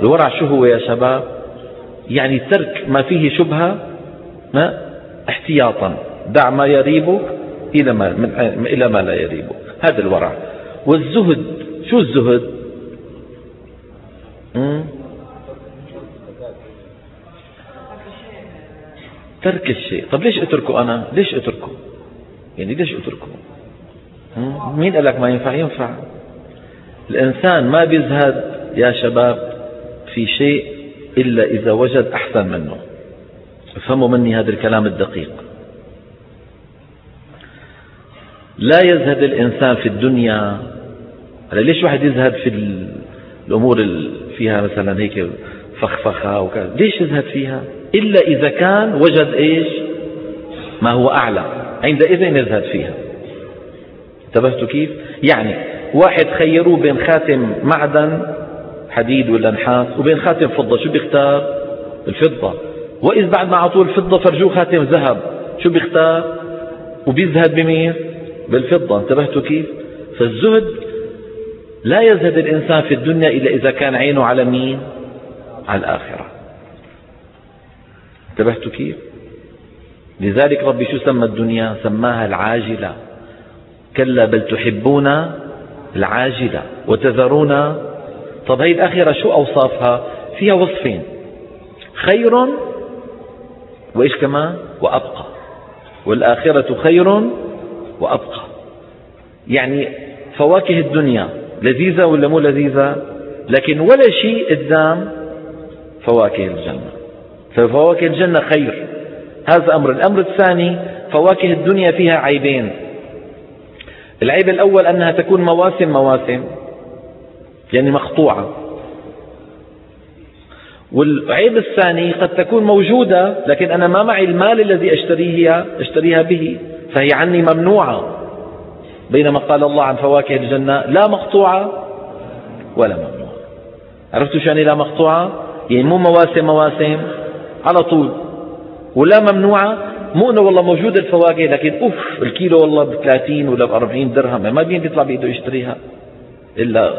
الورع شو هو يا شباب؟ يعني ترك ما فيه شبهة احتياطا. دع ما يريبك إلى ما, من إلى ما لا يريبك. هذا الورع. والزهد شو الزهد؟ ترك الشيء. طب ليش أتركه أنا؟ ليش أتركه؟ يعني ليش أتركه؟ مين قال لك ما ينفع؟ ينفع. الإنسان ما بيزهد يا شباب في شيء إلا إذا وجد أحسن منه. افهموا مني هذا الكلام الدقيق. لا يزهد الإنسان في الدنيا. هلا ليش واحد يزهد في الأمور اللي فيها مثلا هيك فخفخة وكذا ليش يزهد فيها؟ إلا إذا كان وجد إيش؟ ما هو أعلى. عندئذ يزهد فيها. انتبهتوا كيف؟ يعني واحد خيروه بين خاتم معدن حديد ولا نحاس وبين خاتم فضة شو بيختار؟ الفضة. وإذ بعد ما أعطوه الفضة فرجوه خاتم ذهب شو بيختار؟ وبيزهد بمين؟ بالفضة. انتبهتوا كيف؟ فالزهد لا يزهد الإنسان في الدنيا إلا إذا كان عينه على مين؟ على الآخرة. انتبهتوا كيف؟ لذلك ربي شو سمى الدنيا؟ سماها العاجلة. كلا بل تحبون العاجلة وتذرون. طب هي الآخرة شو أوصافها؟ فيها وصفين. خير وإيش كمان؟ وأبقى. والآخرة خير وأبقى. يعني فواكه الدنيا لذيذة ولا مو لذيذة؟ لكن ولا شيء قدام فواكه الجنة. ففواكه الجنة خير. هذا أمر. الأمر الثاني فواكه الدنيا فيها عيبين. العيب الأول أنها تكون مواسم مواسم يعني مقطوعة. والعيب الثاني قد تكون موجودة لكن أنا ما معي المال الذي أشتريها, أشتريها به. فهي عني ممنوعة. بينما قال الله عن فواكه الجنة لا مقطوعة ولا ممنوعة. عرفتوا شو يعني لا مقطوعة؟ يعني مو مواسم مواسم. على طول. ولا ممنوعة. مو إنه والله موجود الفواكه لكن أوف الكيلو والله ب 30 ولا ب 40 درهم. ما بين بيطلع بإيده يشتريها. إلا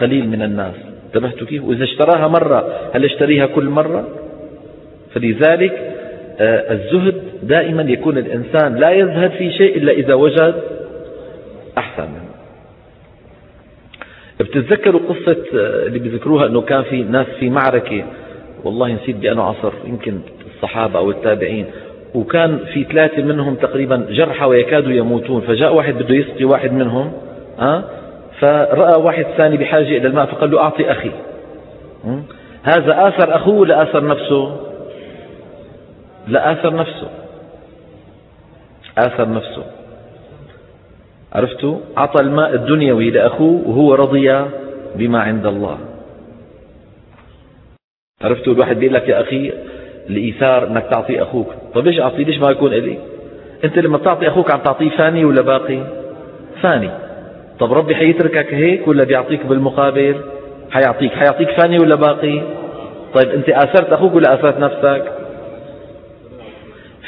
قليل من الناس. انتبهتوا كيف؟ وإذا اشتراها مرة هل اشتريها كل مرة؟ فلذلك الزهد دائما يكون الإنسان لا يزهد في شيء إلا إذا وجد أحسن. منه بتتذكروا قصة آه، اللي بيذكروها أنه كان في ناس في معركة والله نسيت بأنه عصر يمكن الصحابة أو التابعين وكان في ثلاثة منهم تقريبا جرحى ويكادوا يموتون فجاء واحد بده يسقي واحد منهم أه؟ فرأى واحد ثاني بحاجة إلى الماء فقال له أعطي أخي. هذا آثر أخوه ولا آثر نفسه؟ لا آثر نفسه. آثر نفسه. عرفتوا أعطى الماء الدنيوي لأخوه وهو رضي بما عند الله. عرفتوا الواحد بيقول لك يا أخي الإيثار أنك تعطي أخوك. طيب ليش أعطي؟ ليش ما يكون إلي؟ أنت لما تعطي أخوك عم تعطيه فاني ولا باقي؟ فاني طب ربي حيتركك هيك ولا بيعطيك بالمقابل؟ حيعطيك. حيعطيك فاني ولا باقي؟ طيب أنت آثرت أخوك ولا آثرت نفسك؟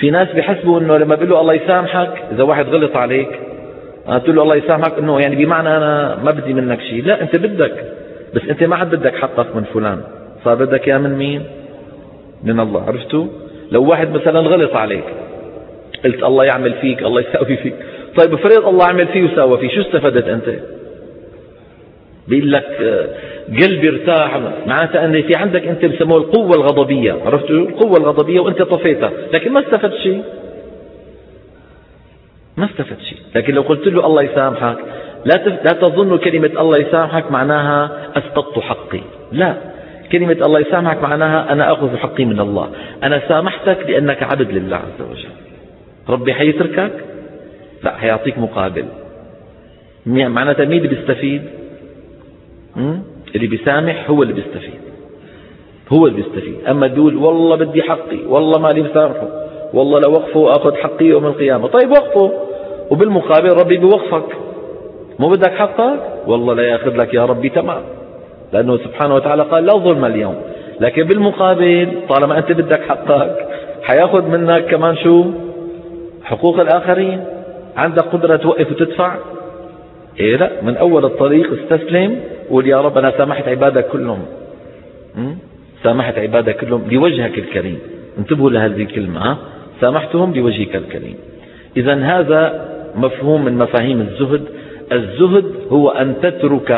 في ناس بيحسبوا أنه لما بيقول له الله يسامحك إذا واحد غلط عليك تقول له الله يسامحك أنه يعني بمعنى أنا ما بدي منك شيء. لا أنت بدك بس أنت ما عاد بدك حقك من فلان. صار بدك إياه من مين؟ من الله. عرفتوا؟ لو واحد مثلا غلط عليك قلت الله يعمل فيك الله يساوي فيك. طيب افرض الله عمل فيه وساوى فيه شو استفدت أنت؟ بيقول لك آه، قلبي ارتاح. معناتها أن في عندك أنت بسموه القوة الغضبية. عرفتوا القوة الغضبية وأنت طفيتها. لكن ما استفدت شيء. ما استفدت شيء. لكن لو قلت له الله يسامحك لا لا تظن كلمة الله يسامحك معناها أسقطت حقي. لا. كلمة الله يسامحك معناها أنا أخذ حقي من الله. أنا سامحتك لأنك عبد لله عز وجل. ربي حيتركك؟ لا حيعطيك مقابل. معناتها مين بيستفيد. اللي بيسامح هو اللي بيستفيد. هو اللي بيستفيد. أما تقول والله بدي حقي والله مالي مسامحه والله لو وقفه وأخذ حقي يوم القيامة. طيب وقفه. وبالمقابل ربي بيوقفك. مو بدك حقك؟ والله لا يأخذ لك يا ربي تمام. لأنه سبحانه وتعالى قال لا ظلم اليوم. لكن بالمقابل طالما أنت بدك حقك حيأخذ منك كمان شو؟ حقوق الآخرين. عندك قدرة توقف وتدفع؟ إيه لا من أول الطريق استسلم. وقول يا رب أنا سامحت عبادك كلهم. سامحت عبادك كلهم لوجهك الكريم. انتبهوا لهذه الكلمة سامحتهم لوجهك الكريم. إذا هذا مفهوم من مفاهيم الزهد. الزهد هو أن تترك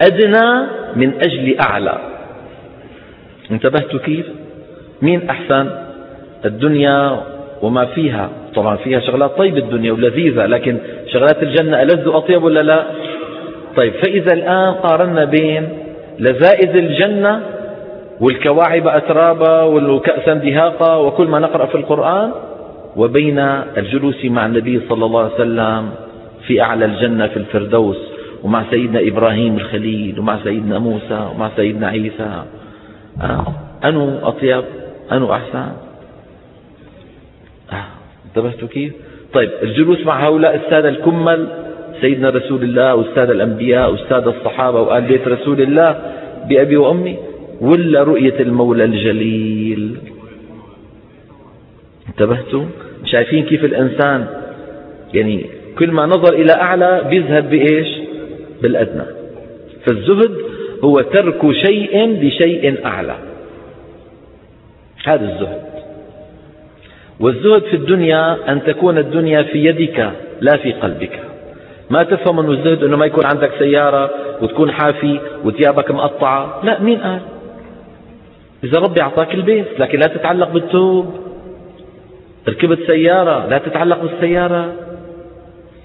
أدنى من أجل أعلى. انتبهتوا كيف؟ مين أحسن؟ الدنيا وما فيها. طبعا فيها شغلات طيبة الدنيا ولذيذة لكن شغلات الجنة ألذ وأطيب ولا لا؟ طيب فإذا الآن قارنا بين لذائذ الجنة والكواعب أترابا والكأسا دهاقا وكل ما نقرأ في القرآن وبين الجلوس مع النبي صلى الله عليه وسلم في أعلى الجنة في الفردوس ومع سيدنا إبراهيم الخليل ومع سيدنا موسى ومع سيدنا عيسى آه. أنو أطيب أنو أحسن آه. انتبهتوا كيف طيب الجلوس مع هؤلاء السادة الكمل سيدنا رسول الله والسادة الأنبياء والسادة الصحابة وآل بيت رسول الله بأبي وأمي ولا رؤية المولى الجليل؟ انتبهتوا؟ شايفين كيف الإنسان يعني كل ما نظر إلى أعلى بيذهب بإيش؟ بالأدنى. فالزهد هو ترك شيء لشيء أعلى. هذا الزهد. والزهد في الدنيا أن تكون الدنيا في يدك لا في قلبك. ما تفهم أنه الزهد أنه ما يكون عندك سيارة وتكون حافي وثيابك مقطعة. لا مين قال؟ إذا ربي أعطاك البيت لكن لا تتعلق بالثوب ركبت سيارة لا تتعلق بالسيارة.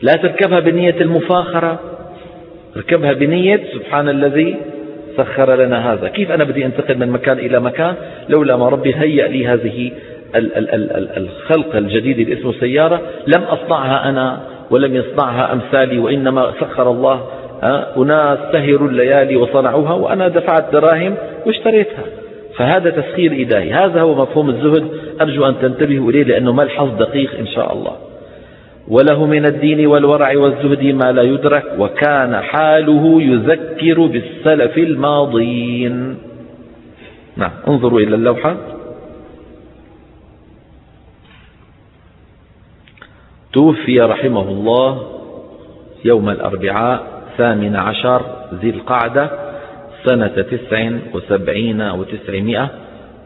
لا تركبها بنية المفاخرة. اركبها بنية سبحان الذي سخر لنا هذا. كيف أنا بدي أنتقل من مكان إلى مكان؟ لولا ما ربي هيأ لي هذه الخلق الجديد اللي اسمه سيارة لم أصنعها أنا. ولم يصنعها أمثالي وإنما سخر الله أناس سهروا الليالي وصنعوها وأنا دفعت دراهم واشتريتها. فهذا تسخير إلهي. هذا هو مفهوم الزهد. أرجو أن تنتبهوا إليه لأنه ملحظ دقيق إن شاء الله. وله من الدين والورع والزهد ما لا يدرك وكان حاله يذكر بالسلف الماضين. نعم انظروا إلى اللوحة. توفي رحمه الله يوم الأربعاء ثامن عشر ذي القعدة سنة تسع وسبعين وتسعمائة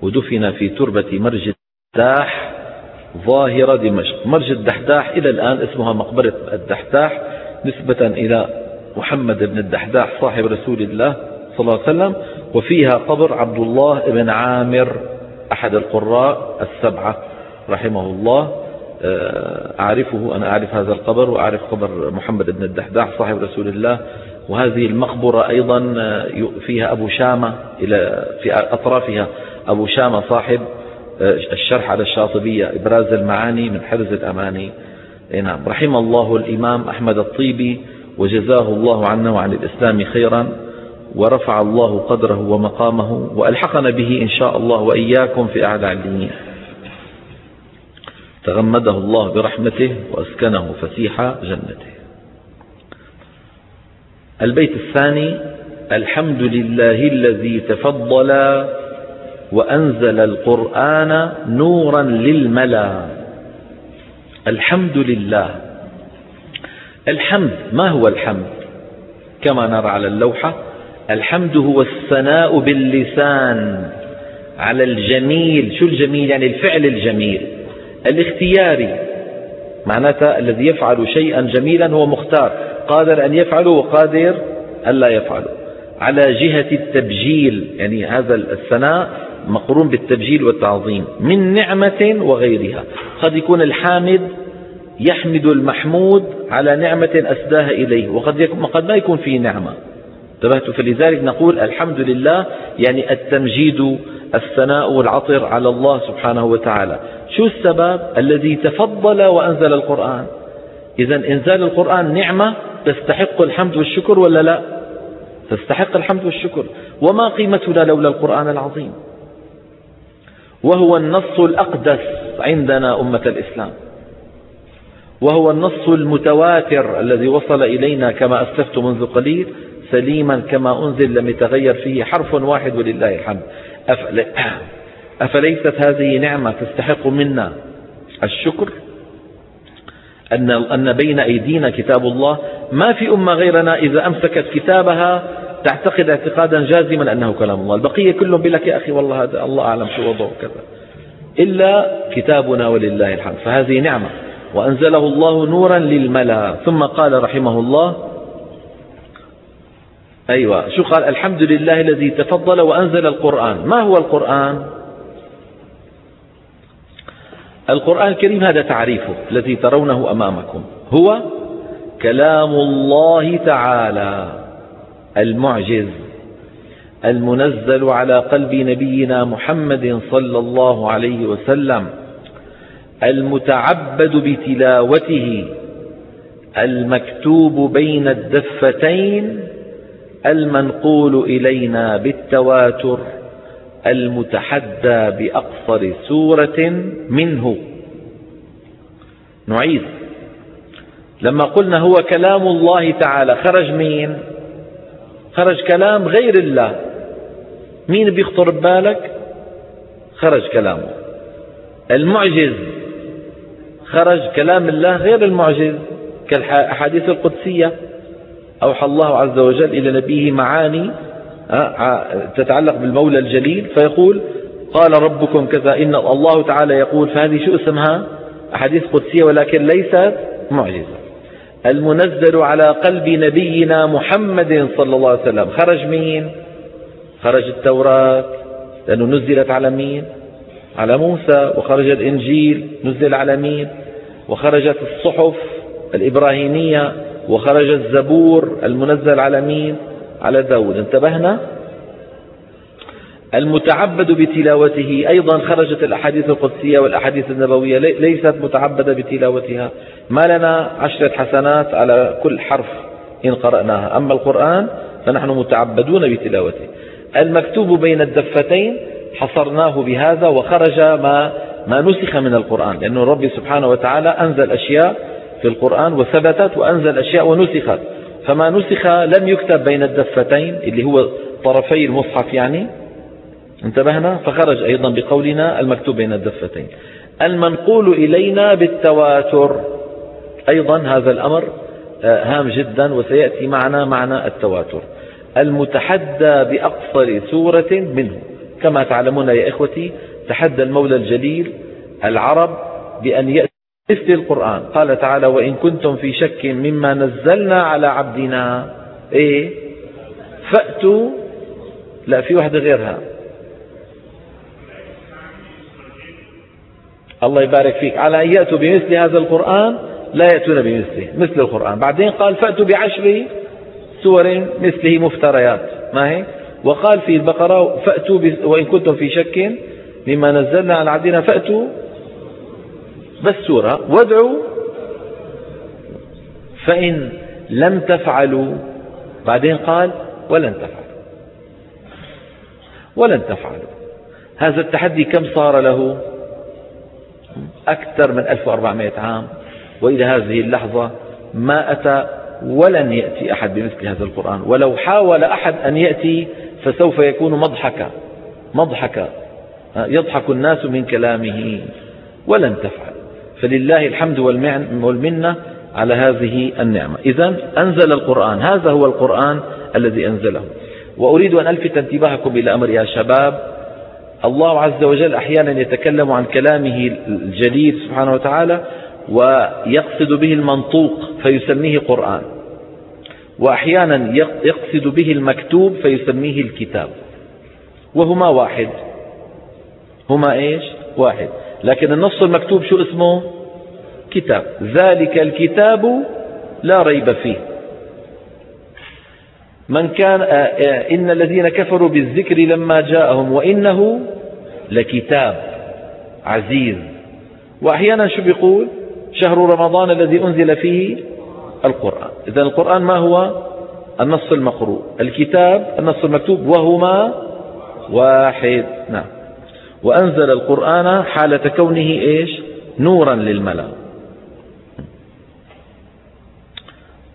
ودفن في تربة مرج الدحداح ظاهرة دمشق. مرج الدحداح إلى الآن اسمها مقبرة الدحداح نسبة إلى محمد بن الدحداح صاحب رسول الله صلى الله عليه وسلم وفيها قبر عبد الله بن عامر أحد القراء السبعة رحمه الله. أعرفه أنا أعرف هذا القبر وأعرف قبر محمد بن الدحداح صاحب رسول الله. وهذه المقبرة أيضا آه، فيها أبو شامة إلى في أطرافها أبو شامة صاحب آه، الشرح على الشاطبية إبراز المعاني من حرز الأماني. نعم. رحم الله الإمام أحمد الطيبي وجزاه الله عنا وعن الإسلام خيرا ورفع الله قدره ومقامه وألحقنا به إن شاء الله وإياكم في أعلى عليين تغمده الله برحمته وأسكنه فسيح جنته. البيت الثاني الحمد لله الذي تفضل وأنزل القرآن نورا للملا. الحمد لله. الحمد ما هو الحمد؟ كما نرى على اللوحة الحمد هو الثناء باللسان على الجميل. شو الجميل؟ يعني الفعل الجميل. الاختياري معناتها الذي يفعل شيئا جميلا هو مختار قادر أن يفعله وقادر أن لا يفعله. على جهة التبجيل يعني هذا الثناء مقرون بالتبجيل والتعظيم من نعمة وغيرها. قد يكون الحامد يحمد المحمود على نعمة أسداها إليه وقد قد ما يكون فيه نعمة. انتبهت فلذلك نقول الحمد لله يعني التمجيد الثناء والعطر على الله سبحانه وتعالى. شو السبب الذي تفضل وأنزل القرآن؟ إذا إنزال القرآن نعمة تستحق الحمد والشكر ولا لا؟ تستحق الحمد والشكر. وما قيمتنا لولا القرآن العظيم؟ وهو النص الأقدس عندنا أمة الإسلام. وهو النص المتواتر الذي وصل إلينا كما أسلفت منذ قليل سليما كما أنزل لم يتغير فيه حرف واحد ولله الحمد. أفليست هذه نعمة تستحق منا الشكر؟ أن, أن بين أيدينا كتاب الله. ما في أمة غيرنا إذا أمسكت كتابها تعتقد اعتقادا جازما أنه كلام الله. البقية كلهم بلك يا أخي والله هذا الله أعلم شو وضعه كذا إلا كتابنا ولله الحمد. فهذه نعمة. وأنزله الله نورا للملا. ثم قال رحمه الله أيوة. شو قال؟ الحمد لله الذي تفضل وأنزل القرآن. ما هو القرآن؟ القرآن الكريم هذا تعريفه الذي ترونه أمامكم. هو كلام الله تعالى المعجز المنزل على قلب نبينا محمد صلى الله عليه وسلم المتعبد بتلاوته المكتوب بين الدفتين المنقول إلينا بالتواتر المتحدى بأقصر سورة منه. نعيد. لما قلنا هو كلام الله تعالى خرج مين؟ خرج كلام غير الله. مين بيخطر ببالك؟ خرج كلامه. المعجز. خرج كلام الله غير المعجز كالأحاديث القدسية. أوحى الله عز وجل إلى نبيه معاني تتعلق بالمولى الجليل فيقول قال ربكم كذا إن الله تعالى يقول فهذه شو اسمها؟ أحاديث قدسية ولكن ليست معجزة. المنزل على قلب نبينا محمد صلى الله عليه وسلم. خرج مين؟ خرج التوراة. لأنه نزلت على مين؟ على موسى. وخرج الإنجيل نزل على مين؟ وخرجت الصحف الإبراهيمية. وخرج الزبور المنزل على مين؟ على داود. انتبهنا؟ المتعبد بتلاوته. أيضا خرجت الأحاديث القدسية والأحاديث النبوية. ليست متعبدة بتلاوتها. ما لنا عشرة حسنات على كل حرف إن قرأناها. أما القرآن فنحن متعبدون بتلاوته. المكتوب بين الدفتين حصرناه بهذا وخرج ما ما نسخ من القرآن. لأنه رب سبحانه وتعالى أنزل أشياء في القرآن وثبتت وأنزل أشياء ونسخت. فما نسخ لم يكتب بين الدفتين اللي هو طرفي المصحف يعني. انتبهنا؟ فخرج أيضا بقولنا المكتوب بين الدفتين. المنقول إلينا بالتواتر. أيضا هذا الأمر آه، هام جدا وسيأتي معنا معنى التواتر. المتحدى بأقصر سورة منه. كما تعلمون يا إخوتي تحدى المولى الجليل العرب بأن يأتي مثل القرآن. قال تعالى وإن كنتم في شك مما نزلنا على عبدنا. إيه؟ فأتوا. لا في واحدة غيرها. الله يبارك فيك. على أن يأتوا بمثل هذا القرآن؟ لا يأتون بمثله مثل القرآن. بعدين قال فأتوا بعشر سور مثله مفتريات. ما هي؟ وقال في البقرة فأتوا وإن كنتم في شك مما نزلنا على عبدنا. فأتوا. بس سورة. وادعوا. فإن لم تفعلوا بعدين قال ولن تفعلوا. ولن تفعلوا. هذا التحدي كم صار له؟ أكثر من 1400 عام. وإلى هذه اللحظة ما أتى ولن يأتي أحد بمثل هذا القرآن. ولو حاول أحد أن يأتي فسوف يكون مضحكا. مضحكا. يضحك الناس من كلامه. ولن تفعل. فلله الحمد والمنة على هذه النعمة. إذا أنزل القرآن. هذا هو القرآن الذي أنزله. وأريد أن ألفت انتباهكم إلى أمر يا شباب. الله عز وجل أحيانا يتكلم عن كلامه الجليل سبحانه وتعالى ويقصد به المنطوق فيسميه قرآن. وأحيانا يقصد به المكتوب فيسميه الكتاب. وهما واحد. هما إيش؟ واحد. لكن النص المكتوب شو اسمه؟ كتاب. ذلك الكتاب لا ريب فيه. من كان آه، آه، إن الذين كفروا بالذكر لما جاءهم وإنه لكتاب عزيز. وأحيانا شو بيقول؟ شهر رمضان الذي أنزل فيه القرآن. إذا القرآن ما هو؟ النص المقروء. الكتاب النص المكتوب وهما واحد. نعم. وأنزل القرآن حالة كونه إيش؟ نورا للملأ.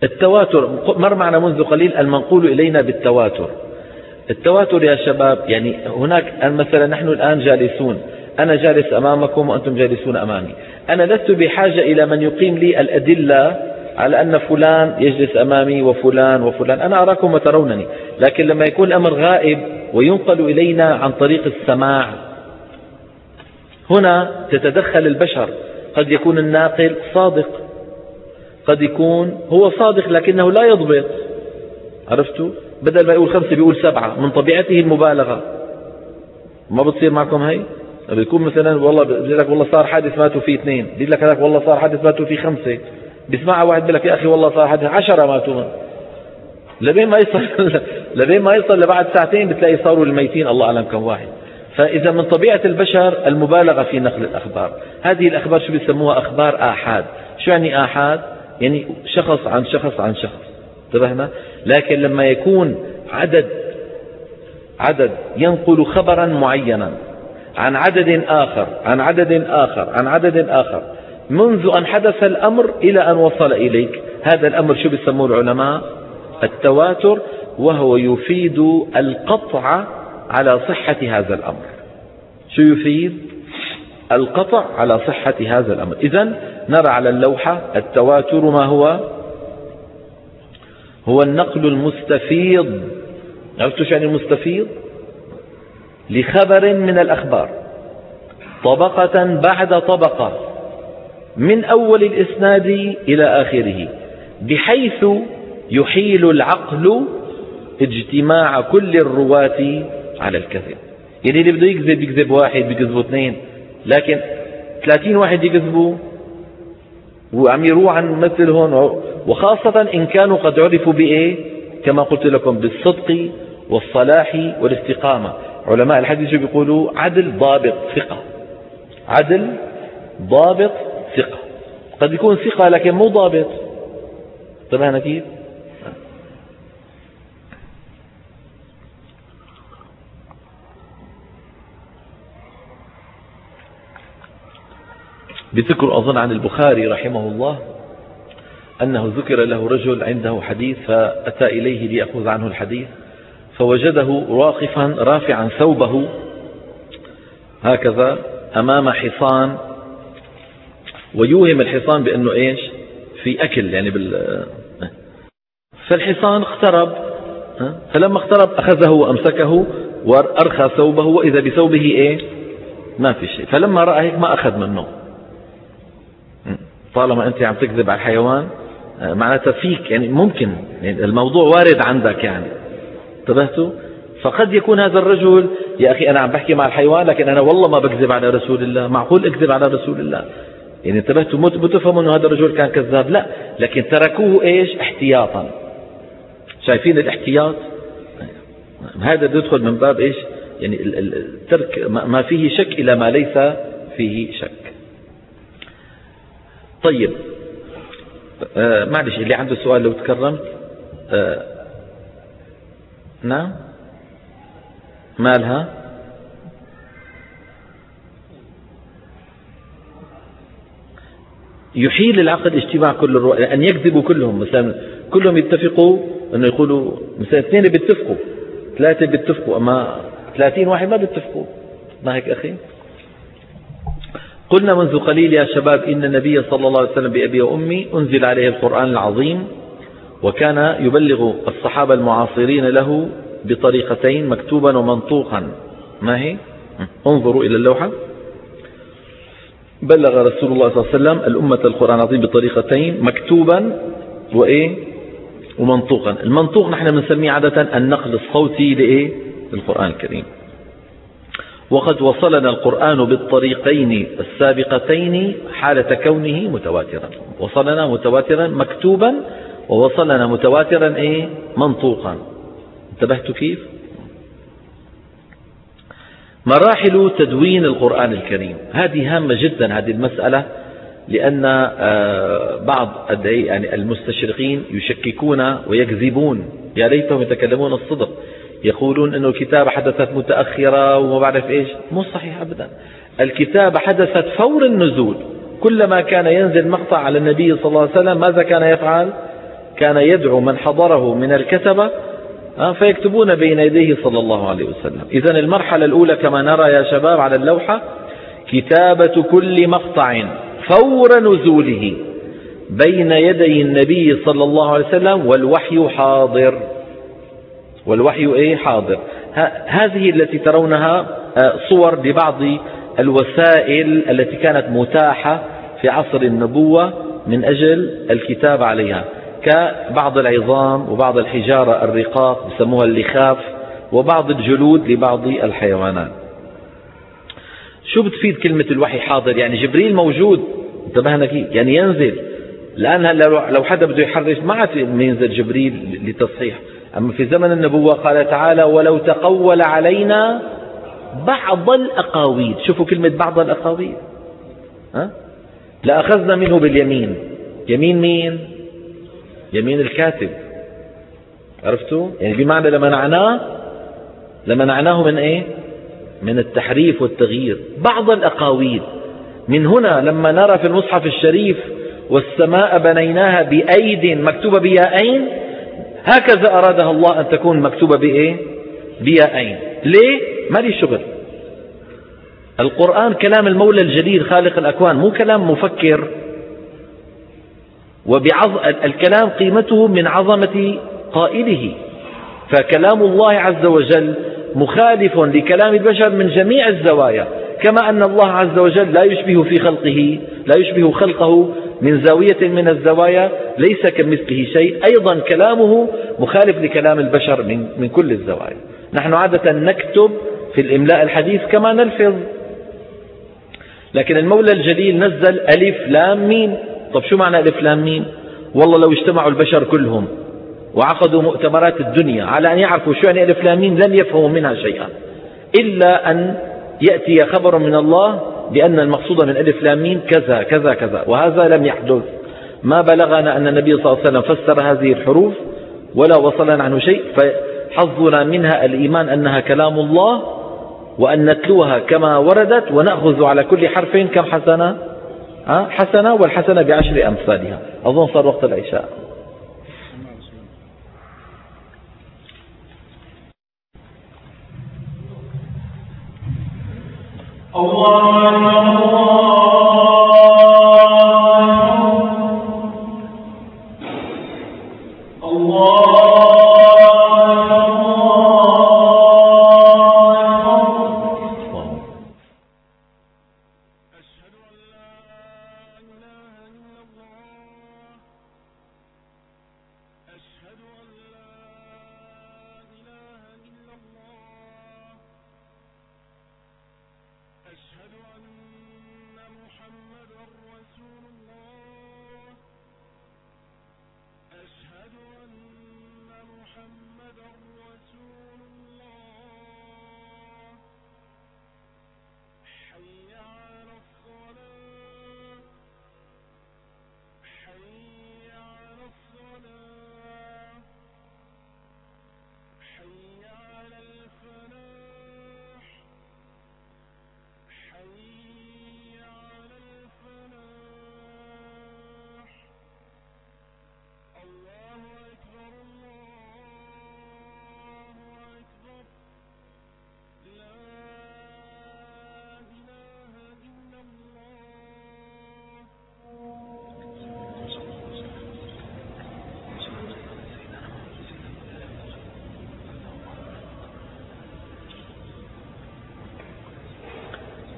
التواتر مر معنا منذ قليل المنقول إلينا بالتواتر. التواتر يا شباب يعني هناك مثلا نحن الآن جالسون. أنا جالس أمامكم وأنتم جالسون أمامي. أنا لست بحاجة إلى من يقيم لي الأدلة على أن فلان يجلس أمامي وفلان وفلان. أنا أراكم وترونني. لكن لما يكون الأمر غائب وينقل إلينا عن طريق السماع هنا تتدخل البشر. قد يكون الناقل صادق. قد يكون هو صادق لكنه لا يضبط. عرفتوا؟ بدل ما يقول خمسة بيقول سبعة. من طبيعته المبالغة. ما بتصير معكم هي بيكون مثلا والله بيقول لك والله صار حادث ماتوا فيه اثنين. بيقول لك هذاك والله صار حادث ماتوا فيه خمسة. بيسمعها واحد بيقول لك يا أخي والله صار حادث عشرة ماتوا. لبين ما يصل [LAUGHS] لبين ما يصل لبعد ساعتين بتلاقي صاروا الميتين. الله أعلم كم واحد. فإذا من طبيعة البشر المبالغة في نقل الأخبار. هذه الأخبار شو بيسموها؟ أخبار آحاد. شو يعني آحاد؟ يعني شخص عن شخص عن شخص. انتبهنا؟ لكن لما يكون عدد عدد ينقل خبرا معينا عن عدد آخر عن عدد آخر عن عدد آخر منذ أن حدث الأمر إلى أن وصل إليك هذا الأمر شو بيسموه العلماء؟ التواتر وهو يفيد القطع على صحة هذا الأمر. شو يفيد؟ القطع على صحة هذا الأمر. إذا نرى على اللوحة التواتر ما هو؟ هو النقل المستفيض. عرفتوا يعني المستفيض؟ لخبر من الأخبار. طبقة بعد طبقة. من أول الإسناد إلى آخره. بحيث يحيل العقل اجتماع كل الرواة على الكذب. يعني اللي بده يكذب يكذب واحد بيكذبوا اثنين. لكن ثلاثين واحد يكذبوا وعم يروح عن مثلهم وخاصة إن كانوا قد عرفوا بإيه؟ كما قلت لكم بالصدق والصلاح والاستقامة. علماء الحديث بيقولوا؟ عدل ضابط ثقة. عدل ضابط ثقة. قد يكون ثقة لكن مو ضابط. طبعا كيف؟ بذكر أظن عن البخاري رحمه الله أنه ذكر له رجل عنده حديث فأتى إليه ليأخذ عنه الحديث فوجده واقفا رافعا ثوبه هكذا أمام حصان ويوهم الحصان بأنه إيش؟ في أكل يعني بال فالحصان اقترب فلما اقترب أخذه وأمسكه وأرخى ثوبه وإذا بثوبه إيه؟ ما في شيء. فلما رأى هيك ما أخذ منه. طالما أنت عم تكذب على الحيوان معناتها فيك يعني ممكن يعني الموضوع وارد عندك يعني. انتبهتوا؟ فقد يكون هذا الرجل يا أخي أنا عم بحكي مع الحيوان لكن أنا والله ما بكذب على رسول الله معقول أكذب على رسول الله؟ يعني انتبهتوا؟ بتفهموا أنه هذا الرجل كان كذاب؟ لا لكن تركوه إيش؟ احتياطا. شايفين الاحتياط؟ هذا يدخل من باب إيش؟ يعني الترك ما فيه شك إلى ما ليس فيه شك. طيب. آه معلش اللي عنده سؤال لو تكرمت. آه نعم. مالها؟ يحيل العقد اجتماع كل الرؤى أن يكذبوا كلهم. مثلا كلهم يتفقوا أنه يقولوا مثلا اثنين بيتفقوا ثلاثة بيتفقوا أما ثلاثين واحد ما بيتفقوا. ما هيك أخي؟ قلنا منذ قليل يا شباب إن النبي صلى الله عليه وسلم بأبي وأمي أنزل عليه القرآن العظيم وكان يبلغ الصحابة المعاصرين له بطريقتين مكتوبا ومنطوقا. ما هي؟ انظروا إلى اللوحة. بلغ رسول الله صلى الله عليه وسلم الأمة القرآن العظيم بطريقتين مكتوبا وإيه؟ ومنطوقا. المنطوق نحن بنسميه عادة النقل الصوتي لإيه؟ للقرآن الكريم. وقد وصلنا القرآن بالطريقين السابقتين حالة كونه متواترا. وصلنا متواترا مكتوبا ووصلنا متواترا إيه؟ منطوقا. انتبهت كيف؟ مراحل تدوين القرآن الكريم. هذه هامة جدا هذه المسألة لأن آه، بعض يعني المستشرقين يشككون ويكذبون. يا ليتهم يتكلمون الصدق. يقولون أن الكتابة حدثت متأخرة وما بعرف إيش. مو صحيح أبدا. الكتابة حدثت فور النزول. كلما كان ينزل مقطع على النبي صلى الله عليه وسلم ماذا كان يفعل؟ كان يدعو من حضره من الكتبة فيكتبون بين يديه صلى الله عليه وسلم. إذا المرحلة الأولى كما نرى يا شباب على اللوحة كتابة كل مقطع فور نزوله بين يدي النبي صلى الله عليه وسلم والوحي حاضر. والوحي إيه؟ حاضر. هذه التي ترونها آه، صور لبعض الوسائل التي كانت متاحة في عصر النبوة من أجل الكتاب عليها كبعض العظام وبعض الحجارة الرقاق يسموها اللخاف وبعض الجلود لبعض الحيوانات. شو بتفيد كلمة الوحي حاضر؟ يعني جبريل موجود انتبهنا كيف يعني ينزل. الآن لو حدا بده يحرش ما عاد ينزل جبريل لتصحيح. أما في زمن النبوة قال تعالى ولو تقول علينا بعض الأقاويل. شوفوا كلمة بعض الأقاويل. ها؟ لأخذنا منه باليمين. يمين مين؟ يمين الكاتب. عرفتوا؟ يعني بمعنى لمنعناه لمنعناه من إيه؟ من التحريف والتغيير. بعض الأقاويل. من هنا لما نرى في المصحف الشريف والسماء بنيناها بأيد مكتوبة بياءين هكذا أرادها الله أن تكون مكتوبة بإيه؟ بياءين ليه؟ ما لي شغل. القرآن كلام المولى الجليل خالق الأكوان مو كلام مفكر. وبعظ الكلام قيمته من عظمة قائله. فكلام الله عز وجل مخالف لكلام البشر من جميع الزوايا. كما أن الله عز وجل لا يشبه في خلقه لا يشبه خلقه من زاوية من الزوايا ليس كمثله شيء. أيضا كلامه مخالف لكلام البشر من, من كل الزوايا. نحن عادة نكتب في الإملاء الحديث كما نلفظ. لكن المولى الجليل نزل ألف لام مين طب شو معنى ألف لام مين والله لو اجتمعوا البشر كلهم وعقدوا مؤتمرات الدنيا على أن يعرفوا شو يعني ألف لام مين لن يفهموا منها شيئا. إلا أن يأتي خبر من الله بأن المقصود من ألف لام كذا كذا كذا. وهذا لم يحدث. ما بلغنا أن النبي صلى الله عليه وسلم فسر هذه الحروف ولا وصلنا عنه شيء. فحظنا منها الإيمان أنها كلام الله وأن نتلوها كما وردت ونأخذ على كل حرف كم حسنة؟ حسنة والحسنة بعشر أمثالها. أظن صار وقت العشاء. الله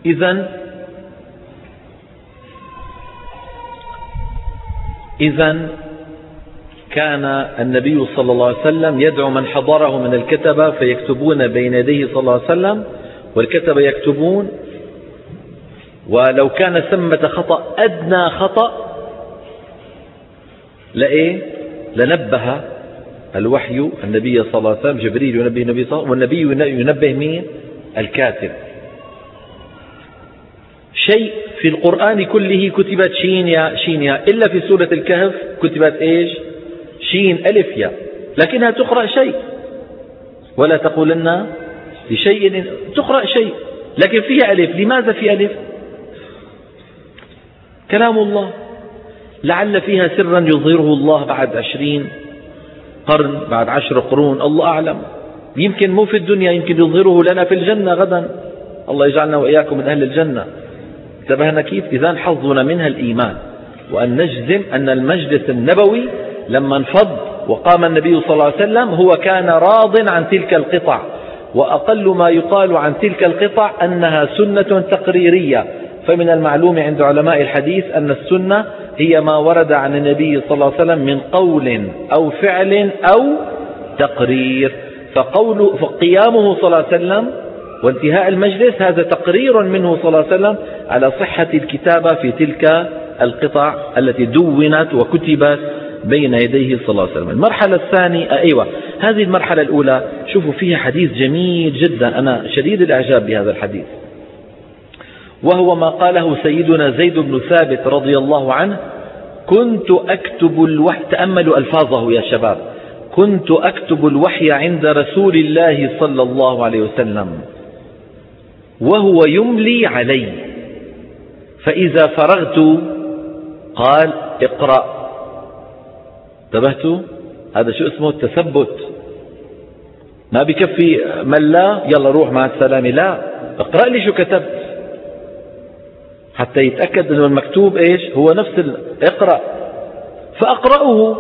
إذا إذا كان النبي صلى الله عليه وسلم يدعو من حضره من الكتبة فيكتبون بين يديه صلى الله عليه وسلم والكتبة يكتبون ولو كان ثمة خطأ أدنى خطأ لإيه؟ لنبه الوحي النبي صلى الله عليه وسلم جبريل ينبه النبي صلى الله عليه وسلم والنبي ينبه مين؟ الكاتب. شيء في القرآن كله كتبت شين يا شين يا. إلا في سورة الكهف كتبت إيش؟ شين ألف يا. لكنها تقرأ شيء. ولا تقولن لشيء تقرأ شيء. لكن فيها ألف. لماذا في ألف؟ كلام الله. لعل فيها سرا يظهره الله بعد عشرين قرن بعد عشر قرون. الله أعلم. يمكن مو في الدنيا يمكن يظهره لنا في الجنة غدا. الله يجعلنا وإياكم من أهل الجنة. انتبهنا كيف؟ إذا حظنا منها الإيمان. وأن نجزم أن المجلس النبوي لما انفض وقام النبي صلى الله عليه وسلم هو كان راض عن تلك القطع. وأقل ما يقال عن تلك القطع أنها سنة تقريرية. فمن المعلوم عند علماء الحديث أن السنة هي ما ورد عن النبي صلى الله عليه وسلم من قول أو فعل أو تقرير. فقول فقيامه صلى الله عليه وسلم وانتهاء المجلس هذا تقرير منه صلى الله عليه وسلم على صحة الكتابة في تلك القطع التي دونت وكتبت بين يديه صلى الله عليه وسلم. المرحلة الثانية أيوة هذه المرحلة الأولى. شوفوا فيها حديث جميل جدا. أنا شديد الإعجاب بهذا الحديث. وهو ما قاله سيدنا زيد بن ثابت رضي الله عنه كنت أكتب الوحي تأملوا ألفاظه يا شباب. كنت أكتب الوحي عند رسول الله صلى الله عليه وسلم. وهو يملي علي. فإذا فرغت قال اقرأ. انتبهتوا؟ هذا شو اسمه؟ التثبت. ما بكفي ملا يلا روح مع السلامة. لا اقرأ لي شو كتبت. حتى يتأكد أنه المكتوب إيش؟ هو نفس اقرأ. فأقرأه.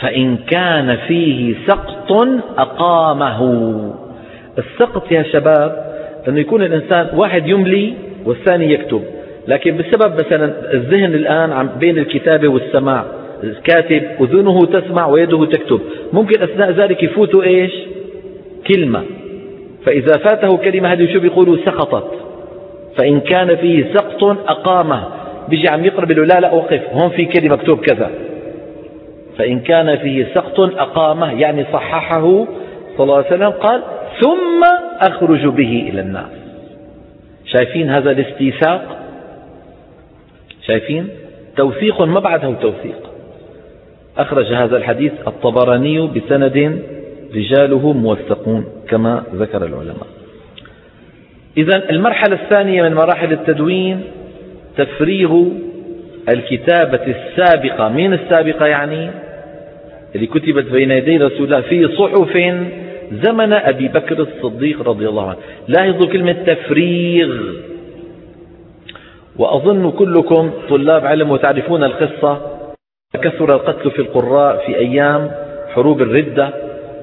فإن كان فيه سقط أقامه. السقط يا شباب أنه يكون الإنسان واحد يملي والثاني يكتب. لكن بسبب مثلا الذهن الآن بين الكتابة والسماع الكاتب أذنه تسمع ويده تكتب. ممكن أثناء ذلك يفوتوا إيش؟ كلمة. فإذا فاته كلمة هذه شو بيقولوا سقطت؟ فإن كان فيه سقط أقامه. بيجي عم يقرب له لا لا وقف هون في كلمة مكتوب كذا. فإن كان فيه سقط أقامه يعني صححه صلى الله عليه وسلم قال ثم أخرج به إلى الناس شايفين هذا الاستيثاق؟ شايفين؟ توثيق ما بعده توثيق. أخرج هذا الحديث الطبراني بسند رجاله موثقون كما ذكر العلماء. إذا المرحلة الثانية من مراحل التدوين تفريغ الكتابة السابقة. من السابقة يعني؟ اللي كتبت بين يدي رسول الله في صحف زمن أبي بكر الصديق رضي الله عنه. لاحظوا كلمة تفريغ. وأظن كلكم طلاب علم وتعرفون القصة. كثر القتل في القراء في أيام حروب الردة.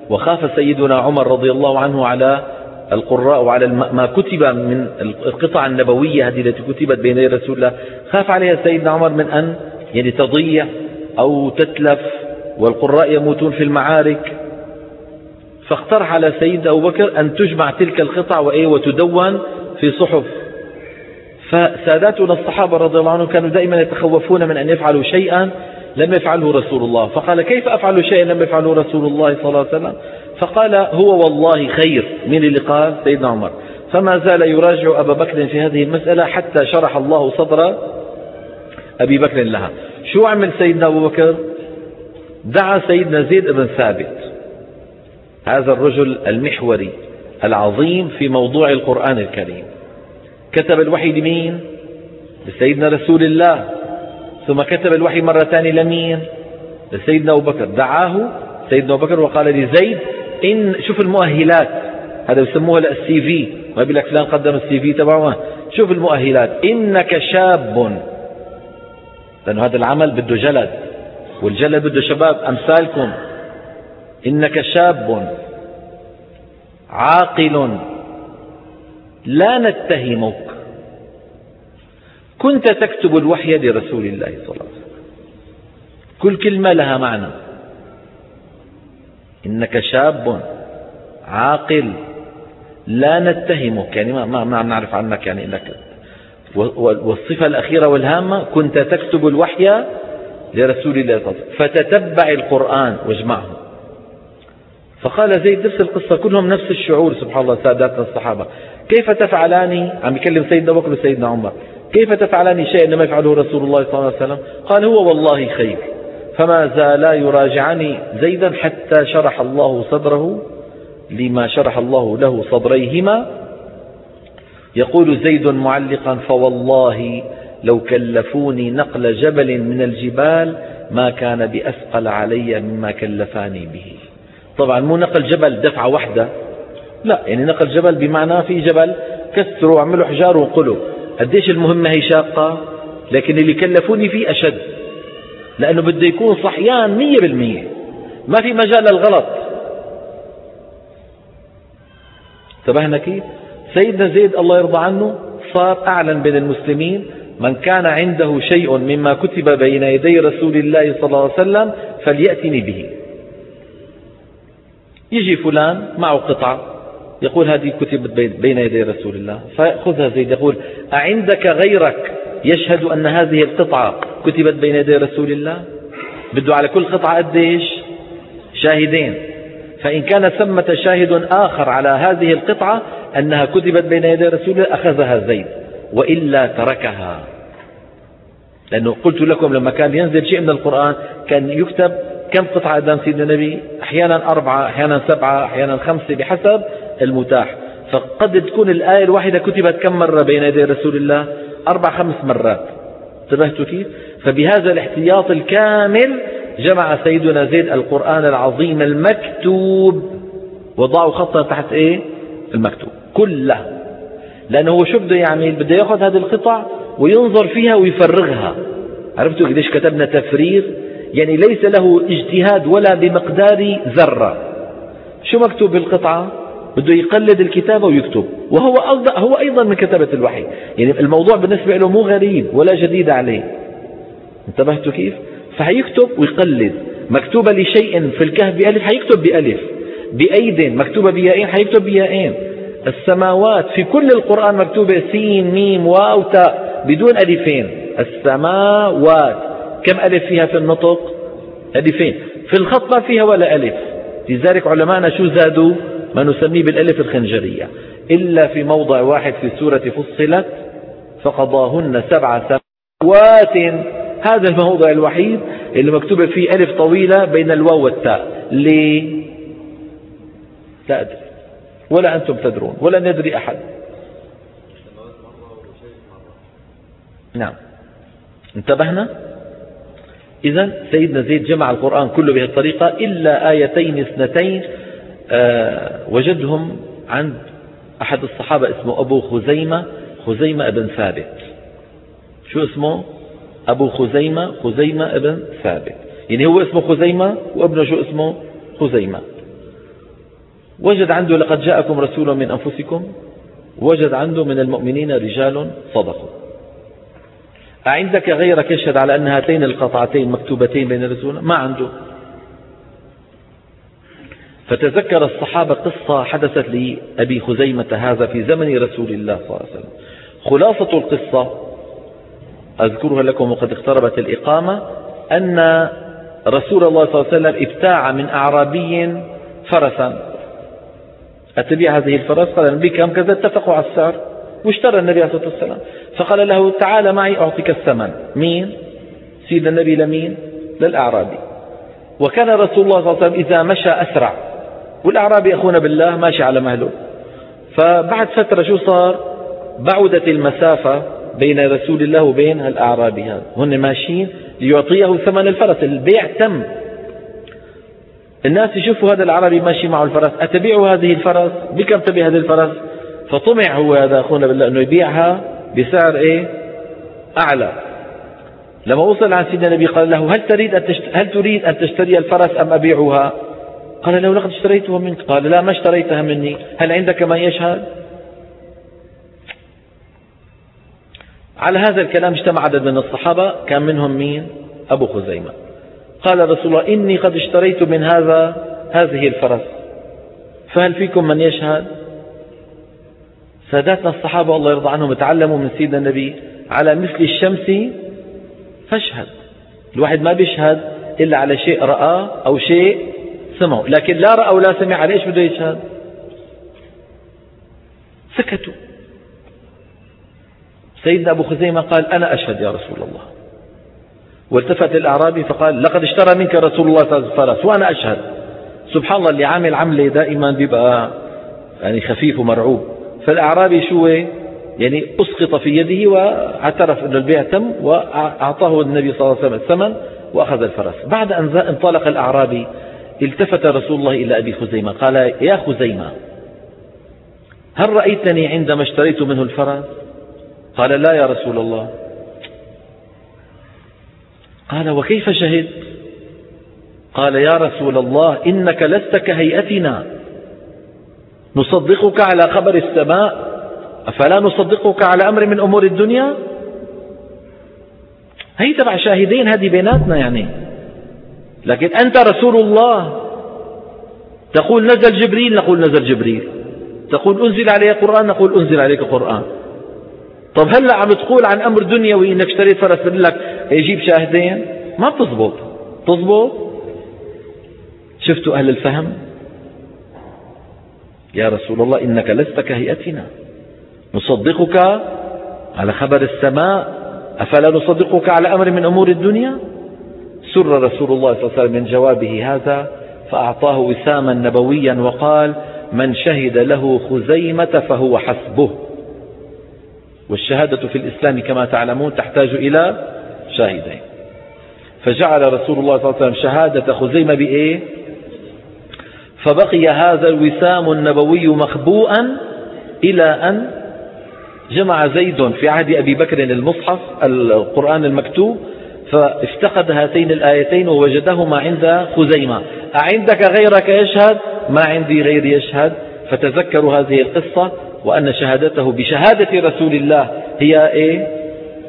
وخاف سيدنا عمر رضي الله عنه على القراء وعلى ما كتب من القطع النبوية هذه التي كتبت بين يدي رسول الله. خاف عليها سيدنا عمر من أن يعني تضيع أو تتلف. والقراء يموتون في المعارك. فاقترح على سيدنا أبو بكر أن تجمع تلك القطع وإيه وتدون في صحف. فساداتنا الصحابة رضي الله عنهم كانوا دائما يتخوفون من أن يفعلوا شيئا لم يفعله رسول الله. فقال كيف أفعل شيئا لم يفعله رسول الله صلى الله عليه وسلم؟ فقال هو والله خير من اللي قال سيدنا عمر. فما زال يراجع أبا بكر في هذه المسألة حتى شرح الله صدر أبي بكر لها. شو عمل سيدنا أبو بكر؟ دعا سيدنا زيد بن ثابت. هذا الرجل المحوري العظيم في موضوع القرآن الكريم. كتب الوحي لمين؟ لسيدنا رسول الله. ثم كتب الوحي مرة ثانية لمين؟ لسيدنا أبو بكر. دعاه سيدنا أبو بكر وقال لزيد إن شوف المؤهلات. هذا يسموها السي في. ما بيقول لك فلان قدم السي في تبعه. شوف المؤهلات. إنك شاب. لأنه هذا العمل بده جلد. والجلد بده شباب. أمثالكم. إنك شاب عاقل لا نتهمك كنت تكتب الوحي لرسول الله صلى الله عليه وسلم. كل كلمة لها معنى. إنك شاب عاقل لا نتهمك يعني ما, ما نعرف عنك يعني إنك والصفة الأخيرة والهامة كنت تكتب الوحي لرسول الله صلى الله عليه وسلم. فتتبع القرآن واجمعه فقال زيد نفس القصة كلهم نفس الشعور سبحان الله ساداتنا الصحابة. كيف تفعلان عم يكلم سيدنا بكر وسيدنا عمر. كيف تفعلان شيئا لم يفعله رسول الله صلى الله عليه وسلم؟ قال هو والله خير. فما زالا يراجعان زيدا حتى شرح الله صدره لما شرح الله له صدريهما. يقول زيد معلقا فوالله لو كلفوني نقل جبل من الجبال ما كان بأثقل علي مما كلفاني به. طبعا مو نقل جبل دفعة واحدة. لا يعني نقل جبل بمعنى في جبل كسروا وعملوا حجار وقلوا. قديش المهمة هي شاقة؟ لكن اللي كلفوني فيه أشد. لأنه بده يكون صحيان مية بالمية. ما في مجال للغلط. انتبهنا كيف؟ سيدنا زيد الله يرضى عنه صار أعلن بين المسلمين من كان عنده شيء مما كتب بين يدي رسول الله صلى الله عليه وسلم فليأتني به. يجي فلان معه قطعة يقول هذه كتبت بين يدي رسول الله فيأخذها زيد يقول أعندك غيرك يشهد أن هذه القطعة كتبت بين يدي رسول الله؟ بده على كل قطعة قديش شاهدين. فإن كان ثمة شاهد آخر على هذه القطعة أنها كتبت بين يدي رسول الله أخذها زيد وإلا تركها. لأنه قلت لكم لما كان ينزل شيء من القرآن كان يكتب كم قطعة قدام سيدنا النبي؟ أحيانا أربعة أحيانا سبعة أحيانا خمسة بحسب المتاح. فقد تكون الآية الواحدة كتبت كم مرة بين يدي رسول الله؟ أربع خمس مرات. انتبهتوا كيف؟ فبهذا الاحتياط الكامل جمع سيدنا زيد القرآن العظيم المكتوب. وضعوا خطا تحت إيه؟ المكتوب. كله لأنه هو شو بده يعمل؟ بده يأخذ هذه القطع وينظر فيها ويفرغها. عرفتوا قديش كتبنا تفريغ؟ يعني ليس له اجتهاد ولا بمقدار ذرة. شو مكتوب بالقطعة؟ بده يقلد الكتابة ويكتب. وهو هو أيضا من كتبة الوحي. يعني الموضوع بالنسبة له مو غريب ولا جديد عليه. انتبهتوا كيف؟ فحيكتب ويقلد. مكتوبة لشيء في الكهف بألف حيكتب بألف. بأيد مكتوبة بيائين حيكتب بيائين السماوات في كل القرآن مكتوبة سين ميم واو تاء بدون ألفين. السماوات. كم ألف فيها في النطق؟ ألفين. في الخط ما فيها ولا ألف. لذلك علماءنا شو زادوا؟ ما نسميه بالألف الخنجرية. إلا في موضع واحد في سورة فصلت فقضاهن سبع سماوات. هذا الموضع الوحيد اللي مكتوبة فيه ألف طويلة بين الواو والتاء. ليه؟ لا أدري. ولا أنتم تدرون ولا ندري أحد. نعم. انتبهنا؟ إذا سيدنا زيد جمع القرآن كله بهذه الطريقة إلا آيتين اثنتين آه وجدهم عند أحد الصحابة اسمه أبو خزيمة خزيمة ابن ثابت. شو اسمه؟ أبو خزيمة خزيمة ابن ثابت. يعني هو اسمه خزيمة وابنه شو اسمه؟ خزيمة. وجد عنده لقد جاءكم رسول من أنفسكم وجد عنده من المؤمنين رجال صدقوا. أعندك غيرك يشهد على أن هاتين القطعتين مكتوبتين بين الرسول؟ ما عنده. فتذكر الصحابة قصة حدثت لأبي خزيمة هذا في زمن رسول الله صلى الله عليه وسلم. خلاصة القصة أذكرها لكم وقد اقتربت الإقامة أن رسول الله صلى الله عليه وسلم ابتاع من أعرابي فرسا. أتبيع هذه الفرس؟ قال النبي كم كذا؟ اتفقوا على السعر. واشترى النبي عليه الصلاة والسلام. فقال له تعال معي أعطيك الثمن. مين؟ سيد النبي لمين؟ للأعرابي. وكان رسول الله صلى الله عليه وسلم إذا مشى أسرع. والأعرابي أخونا بالله ماشي على مهله. فبعد فترة شو صار؟ بعدت المسافة بين رسول الله وبين الأعرابي هذا. هن ماشيين ليعطيه ثمن الفرس. البيع تم. الناس يشوفوا هذا العربي ماشي معه الفرس. أتبيع هذه الفرس؟ بكم تبيع هذه الفرس؟ فطمع هو هذا أخونا بالله أنه يبيعها. بسعر إيه؟ أعلى. لما وصل عن سيدنا النبي قال له هل تريد أن هل تريد أن تشتري الفرس أم أبيعها؟ قال له لقد اشتريتها منك. قال لا ما اشتريتها مني. هل عندك من يشهد؟ على هذا الكلام اجتمع عدد من الصحابة كان منهم مين؟ أبو خزيمة. قال رسول الله إني قد اشتريت من هذا هذه الفرس. فهل فيكم من يشهد؟ ساداتنا الصحابة الله يرضى عنهم تعلموا من سيدنا النبي على مثل الشمس فاشهد. الواحد ما بيشهد إلا على شيء رأى أو شيء سمعه لكن لا رأى ولا سمع على إيش بده يشهد؟ سكتوا. سيدنا أبو خزيمة قال أنا أشهد يا رسول الله. والتفت الأعرابي فقال لقد اشترى منك رسول الله عليه وسلم. وأنا أشهد. سبحان الله اللي عامل عملة دائما بيبقى يعني خفيف ومرعوب. فالأعرابي شو يعني أسقط في يده واعترف أن البيع تم وأعطاه النبي صلى الله عليه وسلم الثمن وأخذ الفرس. بعد أن انطلق الأعرابي التفت رسول الله إلى أبي خزيمة قال يا خزيمة هل رأيتني عندما اشتريت منه الفرس؟ قال لا يا رسول الله. قال وكيف شهدت؟ قال يا رسول الله إنك لست كهيئتنا. نصدقك على خبر السماء؟ أفلا نصدقك على أمر من أمور الدنيا؟ هي تبع شاهدين هذه بيناتنا يعني. لكن أنت رسول الله. تقول نزل جبريل نقول نزل جبريل. تقول أنزل عليك قرآن نقول أنزل عليك قرآن. طب هلا عم تقول عن أمر دنيوي إنك اشتريت فرس بقول لك يجيب شاهدين؟ ما بتزبط. تزبط؟ شفتوا أهل الفهم؟ يا رسول الله إنك لست كهيئتنا. نصدقك على خبر السماء. أفلا نصدقك على أمر من أمور الدنيا؟ سر رسول الله صلى الله عليه وسلم من جوابه هذا فأعطاه وساما نبويا وقال من شهد له خزيمة فهو حسبه. والشهادة في الإسلام كما تعلمون تحتاج إلى شاهدين. فجعل رسول الله صلى الله عليه وسلم شهادة خزيمة بإيه؟ فبقي هذا الوسام النبوي مخبوءا إلى أن جمع زيد في عهد أبي بكر المصحف القرآن المكتوب فافتقد هاتين الآيتين ووجدهما عند خزيمة. أعندك غيرك يشهد؟ ما عندي غير يشهد. فتذكروا هذه القصة وأن شهادته بشهادة رسول الله هي إيه؟,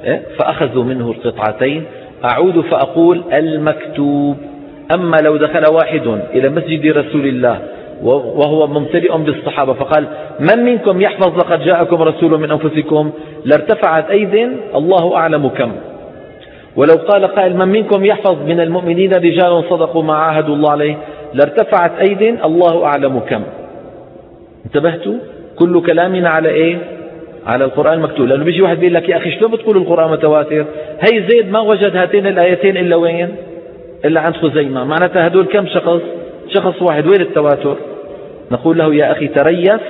إيه؟ فأخذوا منه القطعتين. أعود فأقول المكتوب. أما لو دخل واحد إلى مسجد رسول الله وهو ممتلئ بالصحابة فقال من منكم يحفظ لقد جاءكم رسول من أنفسكم؟ لارتفعت أيد الله أعلم كم. ولو قال قائل من منكم يحفظ من المؤمنين رجال صدقوا ما عاهدوا الله عليه؟ لارتفعت أيد الله أعلم كم. انتبهتوا؟ كل كلامنا على إيه؟ على القرآن المكتوب لأنه بيجي واحد بيقول لك يا أخي شلون بتقول القرآن متواتر؟ هي زيد ما وجد هاتين الآيتين إلا وين؟ إلا عند خزيمة. معناتها هدول كم شخص؟ شخص واحد. وين التواتر؟ نقول له يا أخي تريث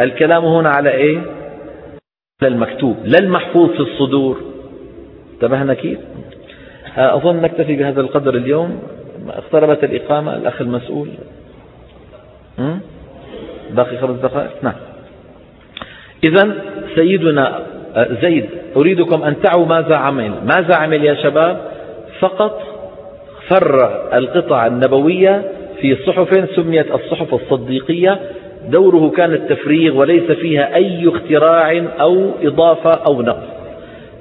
الكلام هنا على إيه؟ على المكتوب لا المحفوظ في الصدور. انتبهنا كيف؟ أظن نكتفي بهذا القدر اليوم. اقتربت الإقامة الأخ المسؤول. باقي خمس دقائق؟ نعم. إذا سيدنا آه، زيد أريدكم أن تعوا ماذا عمل؟ ماذا عمل يا شباب؟ فقط فرغ القطع النبوية في صحف سميت الصحف الصديقية. دوره كان التفريغ وليس فيها أي اختراع أو إضافة أو نقص.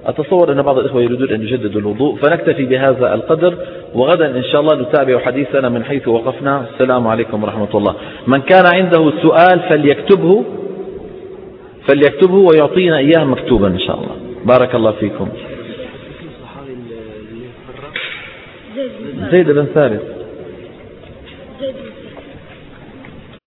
أتصور أن بعض الإخوة يريدون أن يجددوا الوضوء فنكتفي بهذا القدر وغدا إن شاء الله نتابع حديثنا من حيث وقفنا. السلام عليكم ورحمة الله. من كان عنده سؤال فليكتبه فليكتبه ويعطينا إياه مكتوبا إن شاء الله. بارك الله فيكم. زيد بن ثابت.